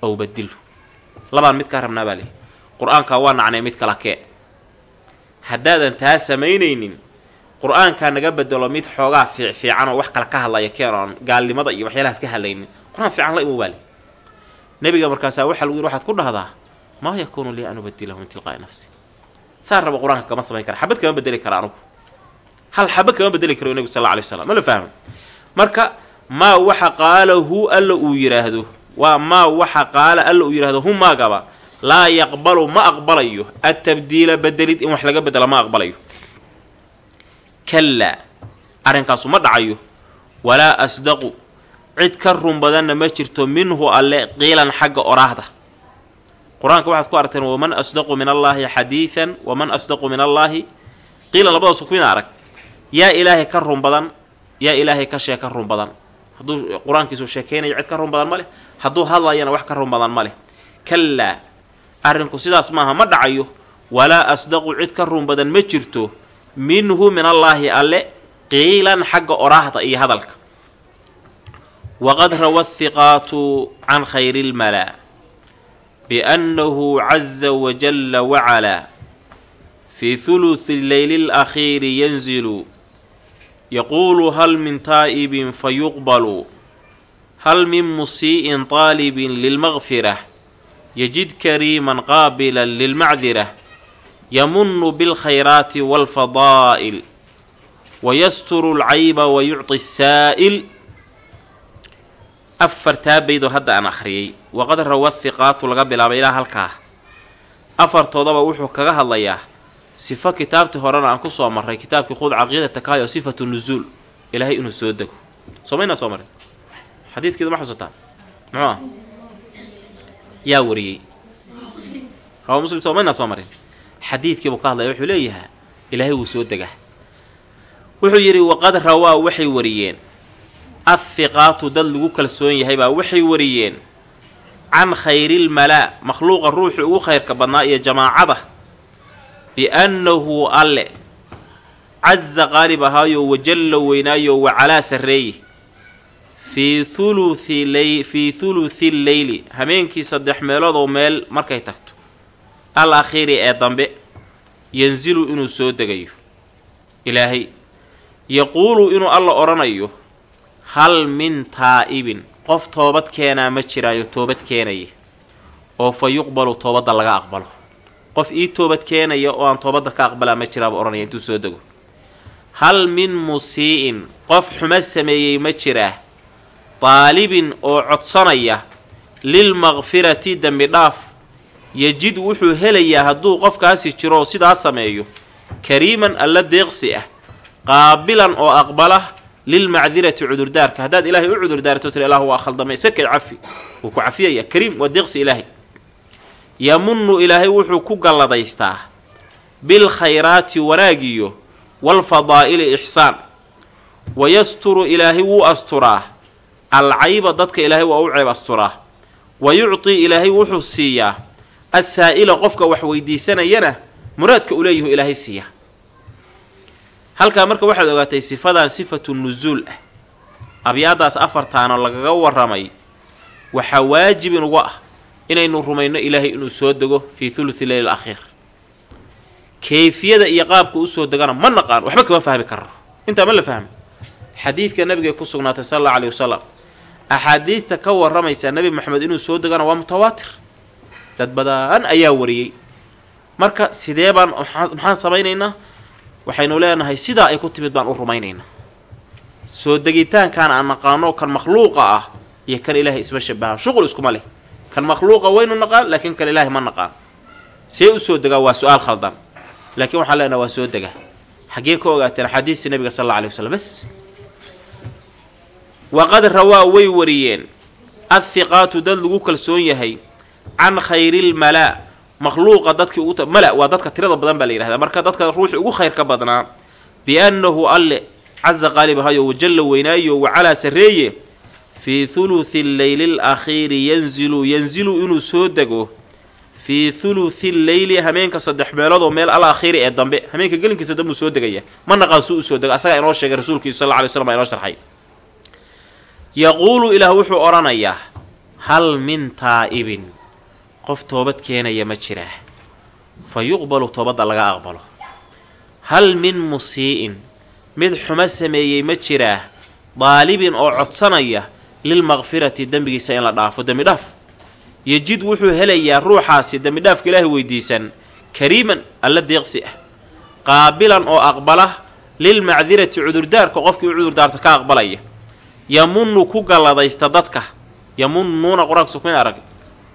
ow badilhu labaan mid kaa rabnaa baa lihi qur'aankaa waa nacnay mid kala kee. Haddaadan taa samaynaynin qur'aankaa naga bedelo mid xoogaa fiic fiican oo wax kale ka hadlaya keen oon gaalnimada iyo waxyaalahaas ka hadlaynin qur'aan fiican la imu baali nebiga markaasaa waxaa lagu yidhi waxaad ku dhahdaa maa yakuunu lii an ubadilahu min tilqaa'i nafsi. Saan raba qur'aanka kama samayn kara xabad kama bedeli kara anugu hal xaba kama bedeli karo nebigu sal alay waslam ma la fahmo marka maa waxa qaalahu alla uu yidhaahdo waa maa waxa qaala alla uu yidhahdo hu maagaba laa yaqbalu ma aqbalayo. Atabdiila bedelid in wax laga bedela ma aqbalayo. Kallaa arrinkaasu ma dhacayo. Walaa asdaqu cid ka run badanna ma jirto minhu alle qiilan xagga oraahda. Qur'aanka waxaad ku aragteen waman asdaqu min allaahi xadiidan waman asdaqu min allaahi qiilan labadaasu kumina arag yaa ilaahay ka run badan yaa ilaahay ka sheeka run badan. Hadduu qur'aankiisu sheekaynayo cid ka run badan ma leh hadduu hadlayana wax ka run badan ma leh. Kallaa arrinku sidaas maaha ma dhacayo walaa asdaqu cid ka run badan ma jirto minhu min allaahi alle qiilan xagga oraahda iyo hadalka. Waqad rawa athiqaatu can khayri lmalaa biannahu caza wajalla wacalaa fii huluthi leyli alakhiiri yanzilu yaquulu hal min taa'ibin fayuqbalu hal min musii'in طaalibin lilmaqfirah yajid kariiman qaabilan lilmacdirah yamunu bilkhayraati waalfadaa'il wayasturu alcayba wayucطi asaa'il afartaa baydoo hadda aan akhriyey waqad rawa hiqaatu laga bilaabay ilaa halkaa afartoodaba wuxuu kaga hadlayaa sifo kitaabtii horena aan ku soo marray kitaabkii khud caqiidata kahayo sifatu nuzuul. Ilaahay inuu soo dego. Soomaynaa soo marin. Xadiiskeeda ma xusataa muxuu ah? Yaa wariyey. Rawa muslim soomaynaa soo marin. Xadiidkiibuu ka hadlaya wuxuu leeyahaa ilaahay wuu soo degaa. Wuxuu yidhi waqad rawaa waxay wariyeen. Athiqaatu dad lagu kalsoon yahay baa waxay wariyeen. Can khayrilmalaa makhluuqa ruuxii ugu khayrka badnaa iyo jamaacada biannahu alle caza qaalib ahaayo wajalla weynaayo wacalaa sarreeye fii thuluthi ley fii thuluthi lleyli hameenkii saddex meeloodoo meel markay tagto al akhiiri ee dambe yanzilu inuu soo degayo ilaahay yaquulu inuu alla odhanayo hal min taa'ibin qof toobad keenaa ma jiraayo toobad keenaya oo fa yuqbalu toobadda laga aqbalo qof ii toobad keenaya oo aan toobadda ka aqbalaa ma jiraaba odhanaya intuu soo dego. Hal min musii'in qof xumo sameeyey ma jiraa daalibin oo codsanaya lilmakfirati dembi dhaaf. Yejid wuxuu helayaa hadduu qofkaasi jiro oo sidaa sameeyo. Kariiman alla deeqsi ah. Qaabilan oo aqbala lilmacdirati cudurdaarka. Haddaad ilaahay u cudurdaarto tiri ilah waa khaldamay. Sakay cafi. Wuu ku cafiyaya. Kariim waa deeqsi ilaahay yamunnu ilaahay wuxuu ku galladaystaa bilkhayraati wanaagiyo walfadaa'ili ixsaan. Wayasturu ilaahay wuu asturaa. Alcayba dadka ilaahay waa u ceeb asturaa. Wa yucطii ilaahay wuxuu siiyaa. Assaa'ila qofka wax weydiisanayana muraadka u leeyahu ilaahay siiya halkaa marka waxaad ogaatay sifadan sifatu nusuul ah. Abyaadaas afartaana lagaga warramay. Waxaa waajib inugu ah inaynu rumayno ilaahay inuu soo dego fii thuluthi leyl akhiir. Kayfiyada iyo qaabka u soo degana ma naqaan waxba kama fahmi karno. Intaa ma la fahmi xadiidka nabiga ku sugnaatay sala allau alayhi wasalam axaadiidta ka warramaysa nebi maxamed inuu soo degana waa mutawaatir. Dad badan ayaa wariyey. Marka sidee baan maxaan samaynaynaa? Waxaynu leenahay sidaa ay ku timid baan u rumaynaynaa. Soo degitaankaan aan naqaano kan makhluuqa ah iyo kan ilaahay isma shabaha shuqul iskuma leh kan makhluuqa waynu naqaan laakiin kan ilaahay ma naqaan. See u soo degaa waa su'aal khaldan. Laakiin waxaan leenaha waa soo degaa xaggee ka ogaateen axaadiistii nabiga sal alla alay waslam bas. Waqad rawaa way wariyeen. Adhiqaatu dad lagu kalsoon yahay can khayrilmalaa makhluuqa dadkii ugu mala waa dadka tirada badan baa la yidhahdaa. Marka dadka ruuxii ugu khayr ka badnaa biannahu alle caza qaalib ahayo wajalla weynaayo wacalaa sarreeye fii thuluthi lleyli alakhiiri yanzilu yanzilu inuu soo dego fii thuluthi lleyli hameenka saddex meeloodoo meel al akhiiri ee dambe. Hameenka gelinkiisa dambuu soo degaya. Ma naqaan suu u soo dego. Asagaa inoo sheegay rasuulkiisu sal alla ly slam baa inoo sharxay. Yaquulu ilaah wuxuu odhanayaa hal min taa'ibin? Qof toobad keenaya ma jiraa fa yuqbalu toobadda laga aqbalo. Hal min musii'in? Mid xumo sameeyey ma jiraa daalibin oo codsanaya lilmakfirati dembigiisa in la dhaafo dembi dhaaf. Yejid wuxuu helayaa ruuxaasi dembi dhaafka ilaahay weydiisan kariiman alla deeqsi ah. Qaabilan oo aqbala lilmacdirati cudurdaarka qofkii u cudurdaarta ka aqbalaya. Yamunnu ku galladaysta dadka. Yamunnuuna qur'aanka sukmayn arag.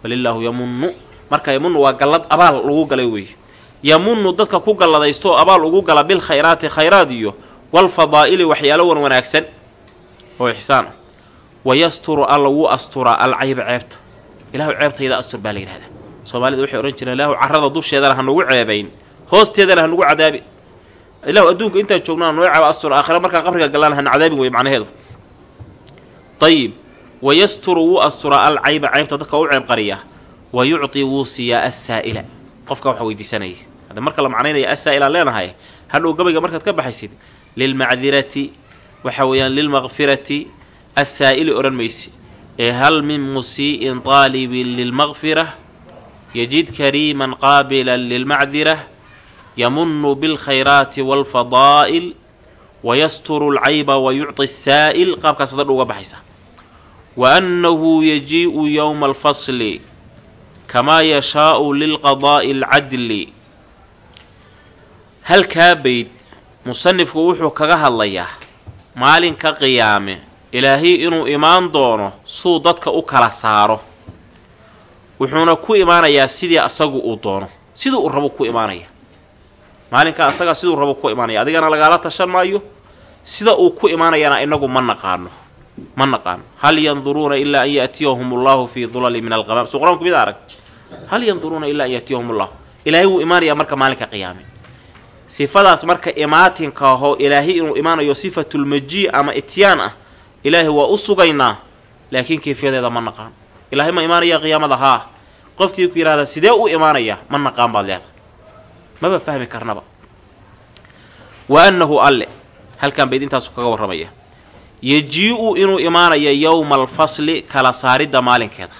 Walilaahu yamunnu. Marka yamunnu waa gallad abaal lagu galay weeye yamunnu dadka ku galladaysta oo abaal ugu gala bilkhayraati khayraad iyo walfadaa'ili waxyaalo wan wanaagsan. Oo ixsaan. ah wayasturu alla wuu asturaa alcayba ceebta ilaahu ceebtayda astur baa la yidhahdaa soomaalida waxay odhan jireen ilaahu carrada dusheedana ha nugu ceebayn hoosteedana ha nugu cadaabin ilaahu adduunka intaan joognana noo ceeba astur aakhira markaan qabriga gallaana hana cadaabin wey macnaheedu ayib wayasturu wuu asturaa alcayba ceybta dadka u ceeb qariya wa yucطi wuu siiyaa assaa'ila qofka waxa weydiisanaya hadda marka la macnaynaya assaa'ila leenahay hadhow gabayga markaad ka baxaysid lilmacdirati waxa weeyaan lilmakfirati assaa'ili odhan mayse ee hal min musii'in طaalibin lilmakfira yajid kariiman qaabilan lilmacdira yamunu bilkhayraati waalfadaa'il wayasturu alcayba wayucطi asaa'il qaabkaas dadha uga baxaysa wa annahu yajii'u yowma alfasli kamaa yashaa'u lilqadaa'i alcadli halkaa bayd musanifku wuxuu kaga hadlayaa maalinka qiyaame ilaahay inuu imaan doono suu dadka u kala saaro. Wuxuuna ku imaanayaa sidii asagu uu doono. Sidii uu rabo ku imaanaya. Maalinka asaga siduu rabo ku imaanaya. Adigana lagaala tashan maayo. Sida uu ku imaanayana inagu ma naqaano. Ma naqaano. Hal yanduruuna ilaa an ya'tiyahum allahu fii dulali min alqamaam suu qur'aanku mid arag? Hal yanduruuna ilaa an ya'tiyahum allahu. Ilaahay wuu imaanayaa marka maalinka qiyaame. Sifadaas marka imaatinka ahoo ilaahay inuu imaanayo sifatulmajii ama ityaan ah ilaahay waa u sugaynaa laakiin kayfiyadeeda ma naqaan. Ilaahay ma imaanaya qiyaamada haa. Qofkii ku yidhahda sidee u imaanaya ma naqaan baad leedahay. Maba fahmi karnaba. Wa annahu alle halkan bayd intaasu kaga warramaya. Yejii-u inuu imaanaya yowma alfasli kala saaridda maalinkeeda.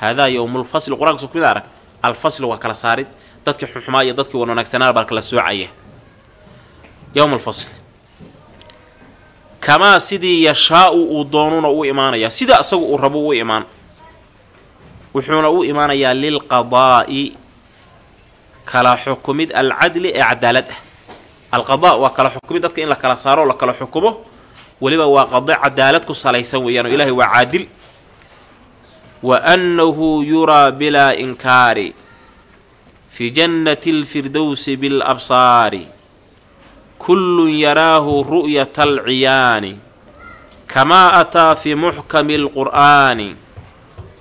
Haadaa yowmulfasli qur'aanka soo kumid arag alfasli waa kala saarid. Dadkii xunxumaa iyo dadkii wan wanaagsanaa baa kala soocaya. Yowma alfasli kamaa sidii yashaau uu doonuna u imaanayaa sida isagu uu rabo u imaan wuxuuna u imaanayaa lilqadaa'i kala xukumid alcadli ee cadaalad ah. Alqadaa waa kala xukumid dadka in la kala saaro o la kala xukumo weliba waa qada cadaalad ku salaysan weeyaan oo ilaahay waa caadil. Wa annahu yuraa bilaa inkaari fi jannati alfirdowsi bilabsaari kullun yaraahu ru'yata alciyaani kamaa ataa fi muxkami alqur'aani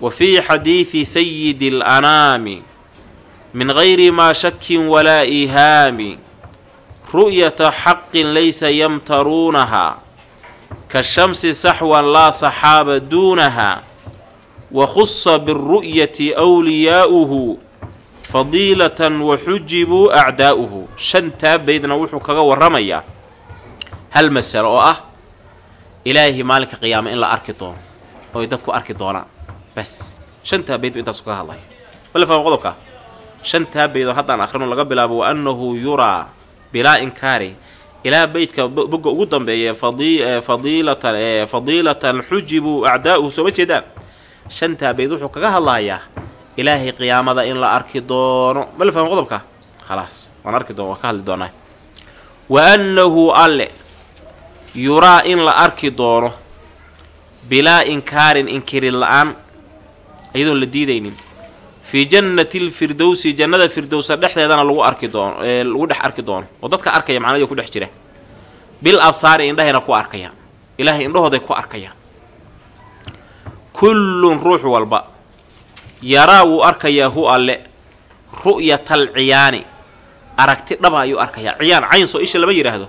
wa fii xadiidi sayidi alanaami min gayri maa shakin walaa iihaami ru'yata xaqin laysa yamtaruunahaa kashamsi saxwan laa saxaaba duunaha wa khusa biru'yati wliyaa'uhu fadiilatan wa xujibuu acdaa'uhu shantaa baydna wuxuu kaga warramayaa. Hal masalo oo ah ilaahay maalinka qiyaama in la arki doono oo dadku arki doonaan. Bas shantaa bayd ba intaasu kaga hadlaya wala fahma qodobka? Shantaa baydoo haddaan akhrino laga bilaabo wa annahu yuraa bilaa inkaari. Ilaa beydka bogga ugu dambeeya fadiilatan fadiilatan xujibuu acdaa'uhu sooma jeedaan? Shantaa bayd wuxuu kaga hadlayaa ilaahay qiyaamada in la arki doono. Ma la fahmo qodobka? Khalaas. Waan arki doon waan ka hadli doonaa. Wa annahu alle yuraa in la arki doono bilaa inkaarin inkirin la'aan iyadoon la diidaynin fii jannati lfirdowsi jannada firdowsa dhexdeedana lagu arki doono lagu dhex arki doono. Oo dadka arkaya macnadii ku dhex jira bil absaari indhahayna ku arkaya. Ilaahay indhahooday ku arkayaan kullun ruux walba yaraa wuu arkayaa hu alle. Ru'yatal ciyaani. Aragti dhaba ayuu arkayaa. Ciyaan cayn soo isha lama yidhaahdo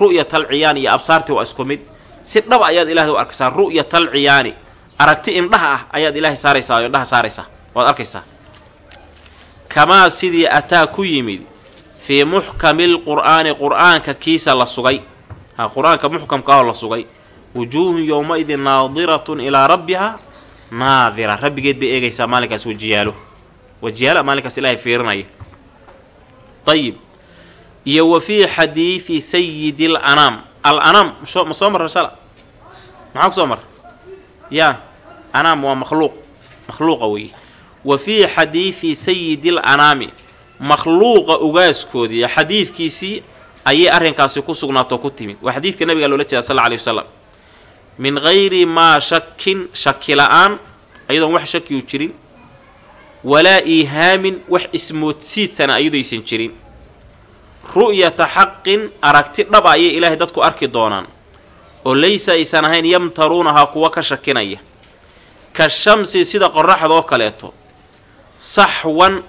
ru'yatal ciyaani iyo absaartii waa isku mid. Si dhaba ayaad ilaahay u arkaysaa ru'yatal ciyaani. Aragti indhaha ah ayaad ilaahay saaraysaa oo indhaha saaraysaa. Waad arkaysaa. Kamaa sidii ataa ku yimid fii muxkami lqur'aani qur'aanka kiisa la sugay. Qur'aanka muxkamka ahoo la sugay. Wujuuhun yowma-idin naadiratun ilaa rabbiha naadira. Rabbigeed bay eegaysaa maalinkaas wajiyaalo. Wajiyaala maalinkaas ilaahay fiirinaya. Ayib iyo wa fii xadiidi sayidi l anaam al anaam msoo ma soo marra shala maxaa ku soo marra? Yaa anaam waa makhluuq. Makhluuqa weeye. Wa fii xadiidi sayidi l anaami makhluuqa ugaaskoodii xadiidkiisii ayay arrinkaasi ku sugnaatoo ku timid. Waa xadiidka nabiga loola jeeda sal lla alay wasalam min gayri maa shakin shaki la'aan ayadoon wax shakiyu jirin walaa iihaamin wax ismoodsiidsana ayadaysan jirin. Ru'yata xaqin aragti dhaba ayay ilaahay dadku arki doonaan. Oo laysa aysan ahayn yamtaruunahaa kuwa ka shakinaya ka shamsi sida qoraxdoo kaleeto. Saxwan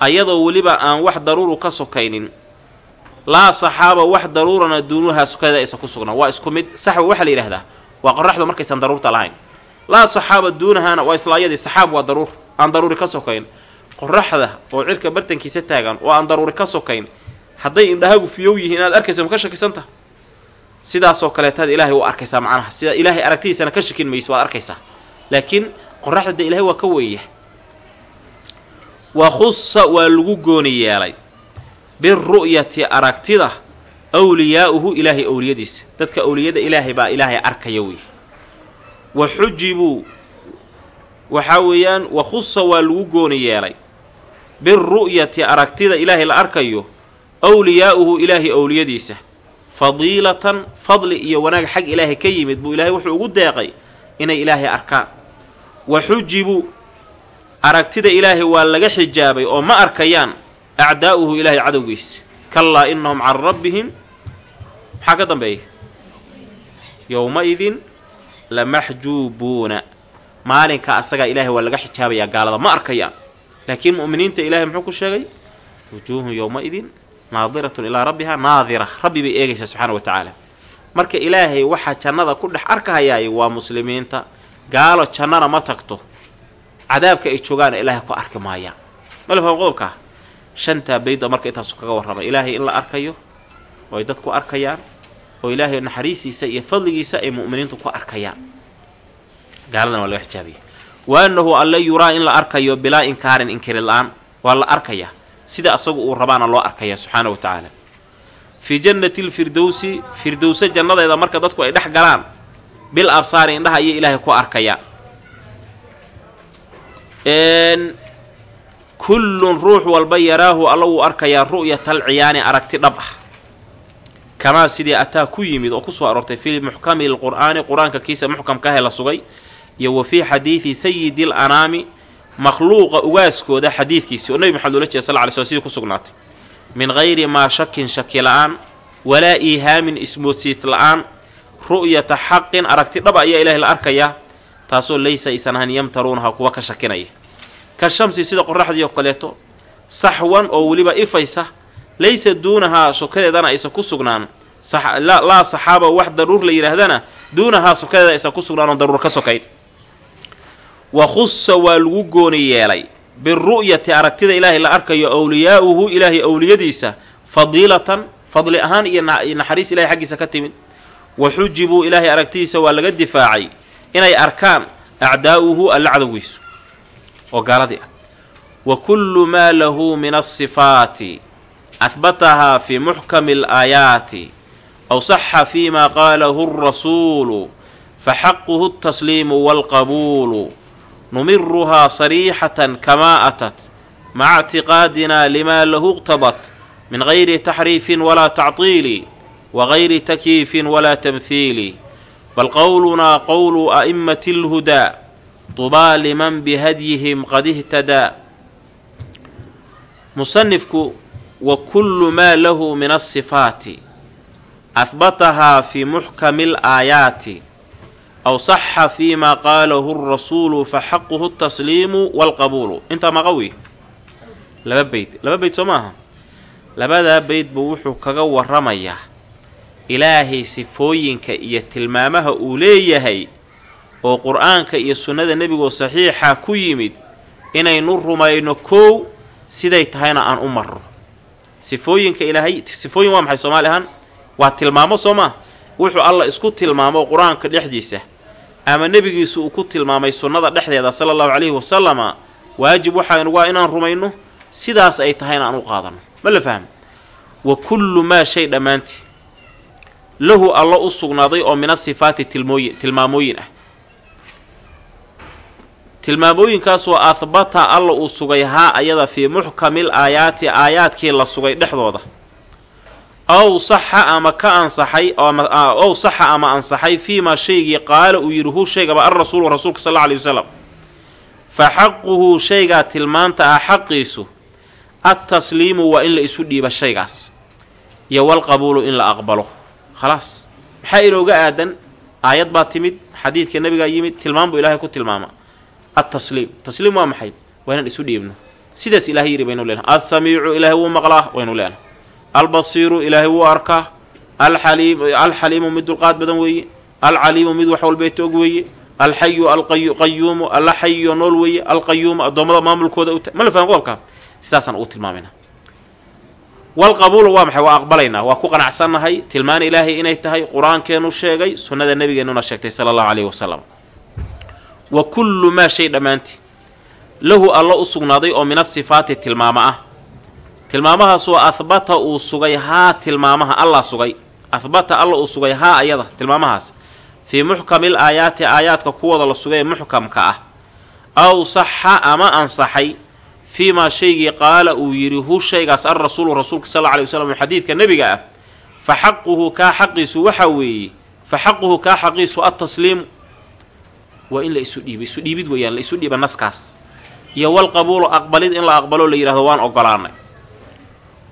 ayadoo weliba aan wax daruuru ka sokaynin. Laa saxaaba wax daruurana duunuhaa sukada aysan ku sugnaan waa isku mid saxwa waxaa la yidhahdaa waa qoraxdu markaysan daruurta lahayn. Laa saxaaba duunahaana waa islaayadii saxaab waa daruur. Aan daruuri ka sokayn. Qoraxda oo cirka bartankiisa taagan oo aan daruuri ka sokayn. Hadday indhahagu fiyow yihiin inaad arkaysa ma ka shakisanta sidaasoo kaleetaad ilaahay u arkaysaa macnaha. Sida ilaahay aragtidiisana ka shakin mayso waad arkaysaa. Laakiin qoraxda dee ilahay waa ka weeya wa khusa waa lagu gooni yeelay. Biru'yati aragtida awliyaa'uhu ilaahay owliyadiisa dadka owliyada ilaahay baa ilaahay arkaya wey wa xujibuu waxaa weeyaan wa khusa waa lagu gooni yeelay. Biru'yati aragtida ilaahay la arkayo awliyaa'uhu ilaahay owliyadiisa fadiilatan fadli iyo wanaag xag ilaahay ka yimid buu ilaahay wuxuu ugu deeqay inay ilaahay arkaan. Wa xujibuu aragtida ilaahay waa laga xijaabay oo ma arkayaan acdaa'uhu ilaahay cadowgiisa. Kallaa innahum can rabbihim maxaa ka dambeeya. Yowma-idin lamaxjuubuuna maalinka asagaa ilaahay waa laga xijaabayaa gaalada. Ma arkayaan laakiin mu'miniinta ilaahay muxuu ku sheegay? Wujuuhun yowma-idin naadiratun ilaa rabbihaa naadira. Rabbi bay eegaysaa subxaana wa tacaala. Marka ilaahay waxaa jannada ku dhex arkahayaay waa muslimiinta. Gaalo jannana ma tagto. Cadaabka ay joogaana ilaahay ku arki maayaan malfaham qodobkaa shantaa baydba marka intaasu kaga warramay ilaahay in la arkayo oo ay dadku arkayaan oo ilaahay naxariistiisa iyo fadligiisa ay mu'miniintu ku arkayaan. Gaaladana waa laga xijaabiya wa annahu alle yuraa in la arkayo bilaa inkaarin inkiri la'aan waa la arkayaa sida asagu uu rabaana loo arkaya subxaana wa tacaala. Fii jannati lfirdowsi firdowse jannadeeda marka dadku ay dhex galaan bil absaari indhaha iyo ilaahay ku arkaya kullun ruux walba yaraahu alla wuu arkayaa ru'yatal ciyaani aragti dhab ah kamaa sidii ataa ku yimid oo ku soo aroortay fii muxkami lqur'aani qur'aanka kiisa muxkamkaahee la sugay iyo wa fii xadiidi sayidi lanaami makhluuqa ugaaskooda xadiidkiisi oo nebi maxamed ula jeeda sal ly sl sidii ku sugnaatay min hayri maa shakin shaki la'aan walaa iihaamin ismoodsiid la'aan ru'yata xaqin aragti dhaba ayaa ilaahay la arkayaa taasoo laysa aysan ahayn yamtaruunaha kuwa ka shakinaya ka shamsi sida qoraxdii oo kaleeto saxwan oo weliba ifaysa laysa duunahaa sokadeedana aysan ku sugnaan. Laa saxaaba wax daruur la yidhaahdana duunahaa sokadeeda aysan ku sugnaan oo daruur ka sokayn. Wa khusa waa lagu gooni yeelay. Biru'yati aragtida ilaahay la arkayo awliyaa'uhu ilaahay awliyadiisa fadiilatan fadli ahaan iyo naxariis ilahay xaggiisa ka timid. Wa xujibuu ilaahay aragtidiisa waa laga difaacay inay arkaan acdaa'uhu alla cadowgiisu oo gaaladii ah. Wa kullu maa lahu min asifaati ahbatahaa fii muxkami alaayaati aw saxa fii ma qaalahu alrasuulu faxaquhu altasliimu waalqabuulu numiruhaa sariixatan kamaa atat maca ictiqaadina lima lahu iqtadat min gayri taxriifin walaa tactiili wa gayri takyiifin walaa tamhiili bal qowlunaa qowlu a'immati اlhudaa tubaa liman bihadyihim qad ihtadaa musanifku wa kullu maa lahu min asifaati ahbatahaa fii muxkami alaayaati aw saxa fii ma qaalahu alrasuulu faxaquhu altasliimu waalqabuulu intaa maqawi laba beyd laba beyd soo maaha? Labadaa beyd buu wuxuu kaga warramayaa. Ilaahay sifooyinka iyo tilmaamaha uu leeyahay oo qur'aanka iyo sunnada nebigoo saxiixa ku yimid inaynu rumayno kow siday tahayna aan u marro sifooyinka ilaahay sifooyin waa maxay soomaali ahaan? Waa tilmaamo soo maa wuxuu alla isku tilmaamo qur'aanka dhexdiisa. Ama nebigiisu uu ku tilmaamay sunnada dhexdeeda sala allahu calayhi wasalama waajib waxaynu waa inaan rumayno sidaas ay tahayna aan u qaadanno ma la fahmo wa kullu maa shay dhammaantii. Lahu allo u sugnaaday oo mina sifaati tilmooyin tilmaamooyin ah tilmaamooyinkaasoo ahbata alla uu sugay haa ayada fii muxkamil aayaati aayaadkii la sugay dhexdooda. Ow saxa ama ka ansaxay ow saxa ama ansaxay fiimaa shaygii qaala uu yidhi hu shaygaba alrasuulu rasuulka sal alla alay wasalam fa xaquhu shaygaa tilmaanta ah xaqiisu adtasliimu waa in la isu dhiiba shaygaas. Iyo walqabuulu in la aqbalo. Khalaas. Maxaa inooga aadan? Aayad baa timid xadiidka nebigaa yimid tilmaam buu ilaahay ku tilmaama altasliim tasliim waa maxay? Waa inaan isu dhiibno. Sidaas ilahay yidhi baynu leenahay. Alsamiicu ilaahay wuu maqlaa waynu leenahay. Albasiiru ilaahay wuu arkaa. Alxaliim alxaliimu mid dulqaad badan weeye. Alcaliimu mid wax walbeeta og weeye. Alxayu alqayuumu alla xayiyo nool weeye. Alqayuumu addoommada maamulkooda u ma la fahan qodobkaa sidaasaan ugu tilmaamayna walqabuulu waa maxay? Waa aqbalaynaa waa ku qanacsannahay tilmaan ilaahay inay tahay qur'aankeenu sheegay sunnada nebigeennuna sheegtay sala allahu caleyhi wasalam wa kullu maa shay dhammaantii lahu allo u sugnaaday oo min asifaati tilmaamo ah. Tilmaamahaasoo ahbata uu sugay haa tilmaamaha allah sugay. Ahbata alla uu sugay haa ayada tilmaamahaas. Fii muxkamil aayaati aayaadka kuwooda la sugay ee muxkamka ah. Aw saxa ama ansaxay fii maa shaygii qaala uu yidhi hu shaygaas alrasuulu rasuulka sal alla lay waslam xadiidka nebiga ah. Fa xaquhu kaa xaqiisu waxaa weeye fa xaquhu kaa xaqiisu adtasliimu waa in la isu dhiiba isu dhiibid weeyaan la isu dhiiba naskaas. Iyo walqabuulu aqbalid in la aqbaloo la yidhahdo waan ogolaanay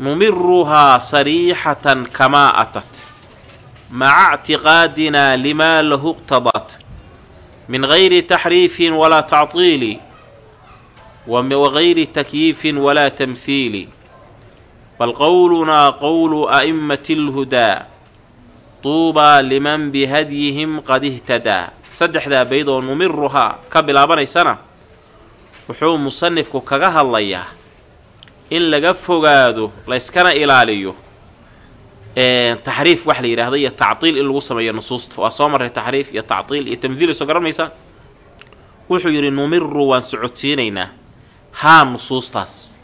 numiruhaa sariixatan kamaa atat. Maca ictiqaadina limaa lahu iqtadat. Min gayri taxriifin walaa tactiili. Wagayri takyiifin walaa tamhiili bal qowlunaa qowlu a'immati اlhudaa tuubaa liman bihadyihim qad ihtadaa saddexdaa bayd oo numiruhaa ka bilaabanaysana wuxuu musanifku kaga hadlayaa in laga fogaado layskana ilaaliyo taxriif wax la yidhaahdo iyo tactiil in lagu sameeyo nusuusta. Waa soo marray taxriif iyo tactiil iyo tamhiil soo garan maysaa wuxuu yidhi numiru waan socodsiinaynaa haa nusuustaas.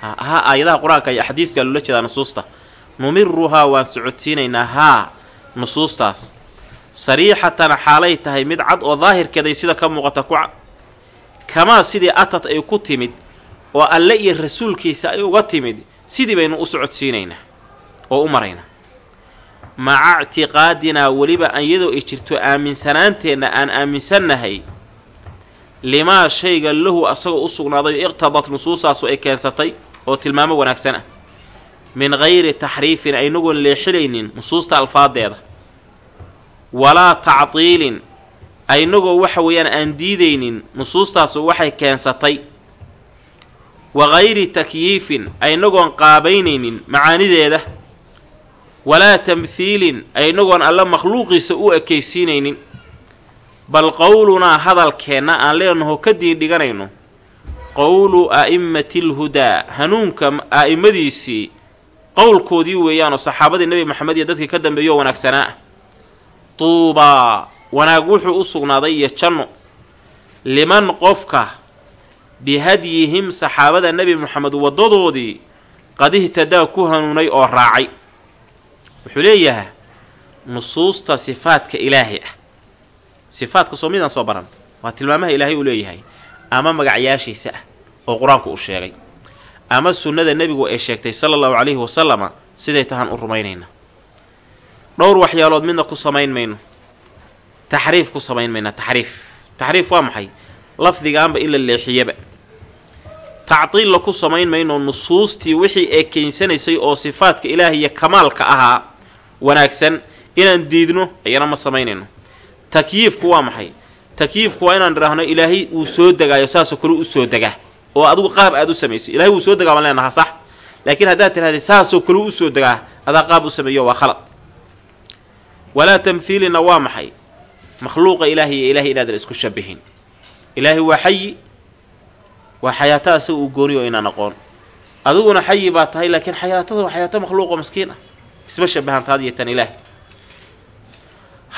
Ha aayadaha qur'aanka iyo axaadiiskaa loola jeedaa nusuusta. Numiruhaa waan socodsiinaynaa haa nusuustaas sariixatan xaalay tahay mid cad oo daahirkeeday sida ka muuqata ku cad. Kamaa sidii atad ay ku timid oo alle iyo rasuulkiisa ay uga timid sidii baynu u socodsiinaynaa oo u maraynaa maca ictiqaadinaa weliba iyadoo ay jirto aaminsanaanteenna aan aaminsannahay limaa shayga lahu asagoo u sugnaaday iqtadat nusuustaasu ay keensatay oo tilmaamo wanaagsan ah. Min gayri taxriifin aynagoon leexinaynin nusuusta alfaadeeda walaa tactiilin. Aynagoo waxa weeyaan aan diidaynin nusuustaasu waxay keensatay. Wa gayri takyiifin aynagoon qaabaynaynin macaanideeda. Walaa tamhiilin aynagoon alle makhluuqiisa u ekaysiinaynin. Bal qowlunaa hadalkeenna aan leenaho ka diindhiganayno qowlu a'immati lhudaa hanuunka a'immadiisii qowlkoodii weeyaanoo saxaabadii nebi maxamed iyo dadkii ka dambeeyo oo wanaagsanaa. ah tuubaa wanaag wuxuu u sugnaaday iyo janno. Liman qofka bihadyihim saxaabada nebi moxamed waddadoodii qad ihtadaa ku hanuunay oo raacay. Wuxuu leeyahay nusuusta sifaadka ilaahay ah. Sifaadka soo midaan soo baran waa tilmaamaha ilaahay uu leeyahay ama magacyaashiisa ah oo qur'aanku uu sheegay. Ama sunnada nebigu ay sheegtay sala allahu calayhi wasalama siday tahaan u rumaynayna dhowr waxyaalood midna ku samayn mayno. Taxriif ku samayn mayna taxriif. Taxriif waa maxay? Lafdigaanba in la leexiyaba. Tactiilla ku samayn mayno nusuustii wixii ee keensanaysay oo sifaadka ilaahay iyo kamaalka ahaa wanaagsan. Inaan diidno ayana ma samaynayno. Takyiifku waa maxay? Takyiifku waa inaan idhaahno ilaahay uu soo degaayo saasoo kale u soo degaa. Oo adigu qaab aad u samaysay. Ilahay wuu soo degaa baan leenaha sax? Laakiin haddaad tidhahday saasoo kale u soo degaa adaa qaab u sameeyo waa khalad walaa tamhiilina waa maxay? Makhluuqa ilaahay iyo ilahay inaadan isku shabihin. Ilaahay waa xayi waa xayaato asaga uu gooniyo inaan aqoon. Adiguna xayi baa tahay laakiin xayaatada waa xayaato makhluuqo maskiin ah. Isma shabahan taad iyo tan ilaahay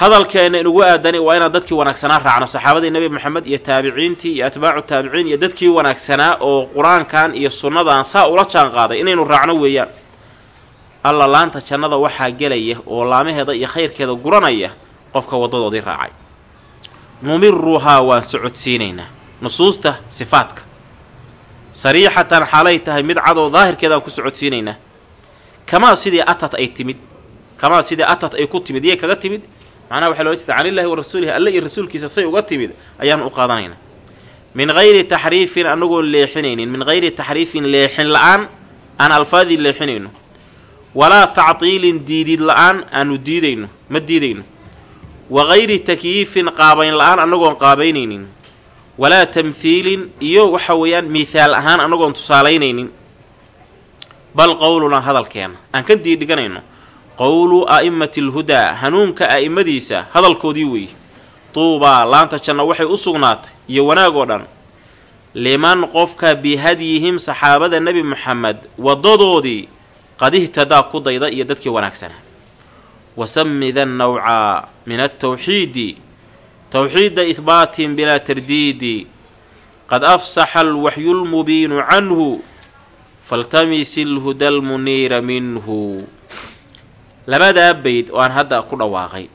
hadalkeena inugu aadani waa inaan dadkii wanaagsanaa raacno saxaabadii nebi moxamed iyo taabiciintii iyo atbaacu taabiciin iyo dadkii wanaagsanaa oo qur'aankan iyo sunnadan saa ula jaan qaaday inaynu raacno weeyaan alla laanta jannada waxaa gelaya oo laamaheeda iyo khayrkeeda guranaya qofka waddadoodii raacay. Numiruhaa waan socodsiinaynaa nusuusta sifaadka. Sariixatan xaalay tahay mid cad oo daahirkeeda aan ku socodsiinaynaa kamaa sidii atad ay timid? Kamaa sidii atad ay ku timid? Iyay kaga timid? Macnaha waxaa loola jeeda can illahi wa rasuulihi alle iyo rasuulkiisa say uga timid ayaan u qaadanaynaa. Min gayri taxriifin anagoon leexinaynin min gayri taxriifin leexin la'aan aan alfaadii leexinayno walaa tactiilin diidid la'aan aanu diidayno ma diidayno. Wa gayri takyiifin qaabayn la'aan annagoon qaabaynaynin. Walaa tamhiilin iyo waxa weeyaan mihaal ahaan annagoon tusaalaynaynin. Bal qowlunaa hadalkeena aan ka diidhiganayno qowlu a'immati alhudaa hanuunka a'immadiisa hadalkoodii weeye tuubaa laanta janno waxay u sugnaatay iyo wanaag oo dhan. Liman qofka bihadyihim saxaabada nebi moxamed waddadoodii qad ihtadaa ku dayda iyo dadkii wanaagsanaa wasami da nawca min altawxiidi towxiida ihbaatin bilaa tardiidi qad afsaxa alwaxyu lmubiinu canhu faltamis ilhuda almuniira minhu. Labadaa bayd oo aan hadda ku dhawaaqay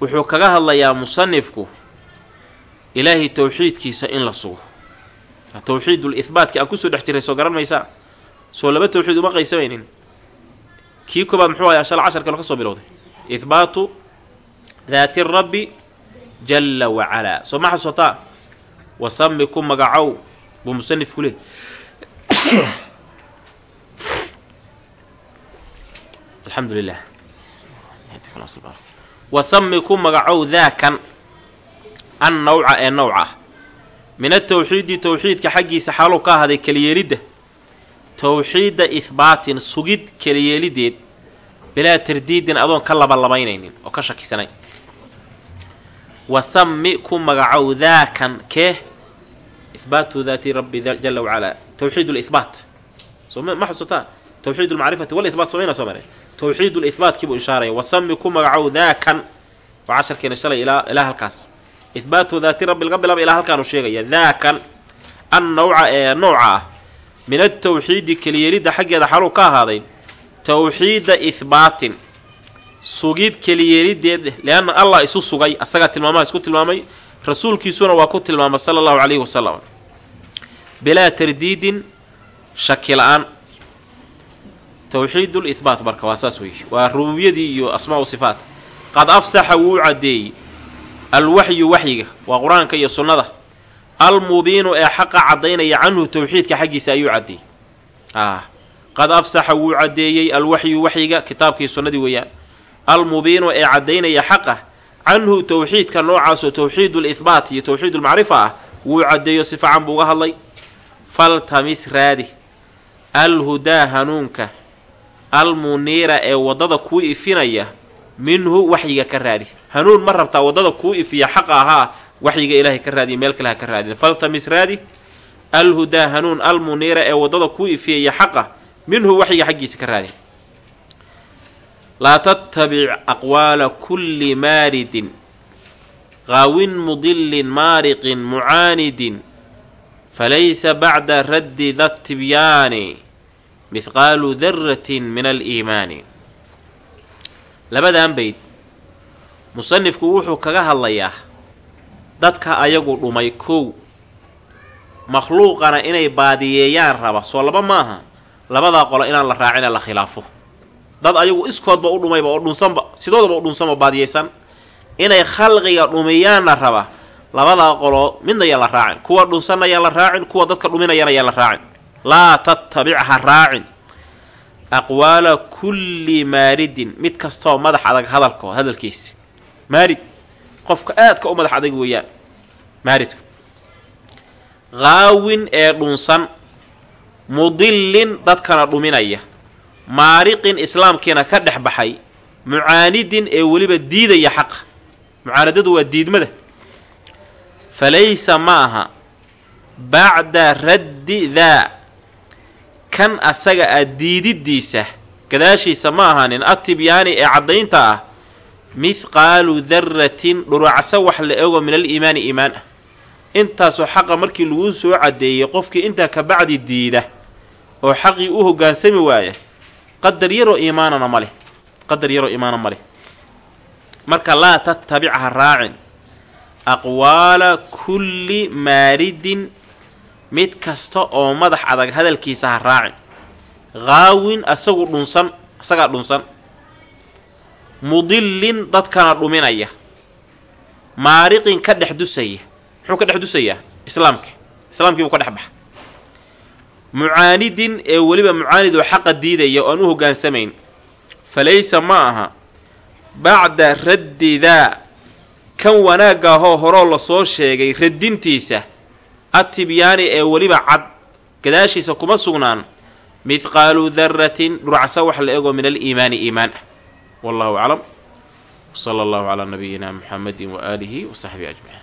wuxuu kaga hadlayaa musanifku ilaahay towxiidkiisa in la sugo. Towxiidul ihbaatkii aan ku soo dhex jiray soo garan maysaa soo laba towxiid uma qaysamaynin kii koobaad muxuu ayaa shal casharkano ka soo bilowday. Ihbaatu daati rabbi jalla wacalaa soo ma xasuutaa wasami ku magacow buu musanifku leey alxamdu lilah wasami ku magacow daakan an nawca ee nawc ah min atawxiidi towxiidka xaggiisa xaaluu ka ahaaday keliyeelidda towxiida ihbaatin sugid keliyeelideed bilaa tardiidin adoon ka labalabaynaynin oo ka shakisanayn wasami ku magacow daakan kee ihbaatu daati rabbi jala wacalaa. Towxiid lihbaat ma xusutaa towxiid lmacrifati walihbaat somayna soo mare tawxiidul ihbaatkiibuu ishaaraya wasami ku magacow daakan waa casharkeena shalay ilaa halkaas. Ihbaatu daati rabbi laga bilaaba ilaa halkaanu sheegaya daakan an nawca ee nooca ah min atawxiidi keliyeelidda xaggeeda xaluu ka ahaaday tawxiida ihbaatin sugid keliyeelideed leanna allah isu sugay asagaa tilmaamaha isku tilmaamay rasuulkiisuna waa ku tilmaamay sala allahu calayhi wasalam bilaa tardiidin shaki la'aan. Tawxiidul ihbaat marka waa saas weeye waa rububiyadii iyo asmaa u sifaat. Qad afsaxa wuu caddeeyey. Alwaxyu waxyiga waa qur'aanka iyo sunnada almubiinu ee xaqa caddaynaya canhu tawxiidka xaggiisa ayuu caddeeyey qad afsaxa wuu caddeeyey alwaxyu waxyiga kitaabkii sunnadii weeyaan. Almubiinu ee caddaynaya xaqa canhu tawxiidka noocaasoo tawxiidul ihbaat iyo tawxiidulmacrifa ah wuu caddeeyo si fiican buu uga hadlay. Faltamis raadi alhudaa hanuunka almuniira ee waddada kuu ifinaya minhu waxyiga ka raadi. Hanuun ma rabtaa waddada kuu ifiya xaqa ahaa waxyiga ilaahay ka raadiya meel kale ha ka raadin. Faltamis raadi alhudaa hanuun almuniira ee waddada kuu ifiyaya xaqa minhu waxyiga xaggiisa ka raadi laa tattabic aqwaala kulli maaridin qaawin mudilin maariqin mucaanidin falaysa bacda raddi da tibyaani mihqaalu daratin min aliimaani. Labadan bayd musanifku wuxuu kaga hadlayaa dadka ayagu dhumay kow. Makhluuqana inay baadiyeeyaan raba soo laba maaha labadaa qolo inaan la raacina la khilaafo. Dad ayagu iskoodba u dhumayba oo dhunsanba sidoodaba u dhunsanba baadiyeysan. Inay khalqiga dhumiyaanna raba labadaa qolo midna la raacin kuwa dhunsanna yaan la raacin kuwa dadka dhuminayana yaan la raacin. Laa tattabic ha raacin. Aqwaala kulli maaridin mid kastooo madax adag hadalko hadalkiisa. Maarid qofka aadka u madax adag weeyaan. Maaridku qaawin ee dhunsan mudillin dadkana dhuminaya maariqin islaamkiina ka dhex baxay mucaanidin ee weliba diidaya xaqa mucaanadadu waa diidmada. Falaysa ma aha bacda raddi daa kan asaga ah diididdiisa gadaashiisa ma ahaanin atibyaani ee caddaynta ah mithqaalu darratin dhuracsa wax la ego min aliimaani iimaan. Ah intaasoo xaqa markii laguu soo caddeeyey qofkii intaa ka bacdi diida oo xaqii u hoggaansami waaya qadar yaroo iimaanana ma leh qadar yaroo iimaana ma leh. Marka laa tattabic ha raacin aqwaala kulli maaridin mid kasta oo madax adag hadalkiisa ha raacin. Qaawin asagu dhunsan asagaa dhunsan mudillin dadkana dhuminaya. Maariqin ka dhex dusaya. Muxuu ka dhex dusayaa islaamki islaamkii buu ka dhex baxa mucaanidin ee weliba mucaanid oo xaqa diidaya oo aan u hoggaansamayn falaysa ma aha bacda raddi daa kan wanaaggaahoo horoo la soo sheegay radintiisa atibyaani ee weliba cad gadaashiisa kuma sugnaan mithqaalu daratin dhuracsa wax la ego min aliimaani iimaan. ah wallahu aclam wsala allahu calaa nabiyina muxamedi waaalihi wa saxbihi ajmaciin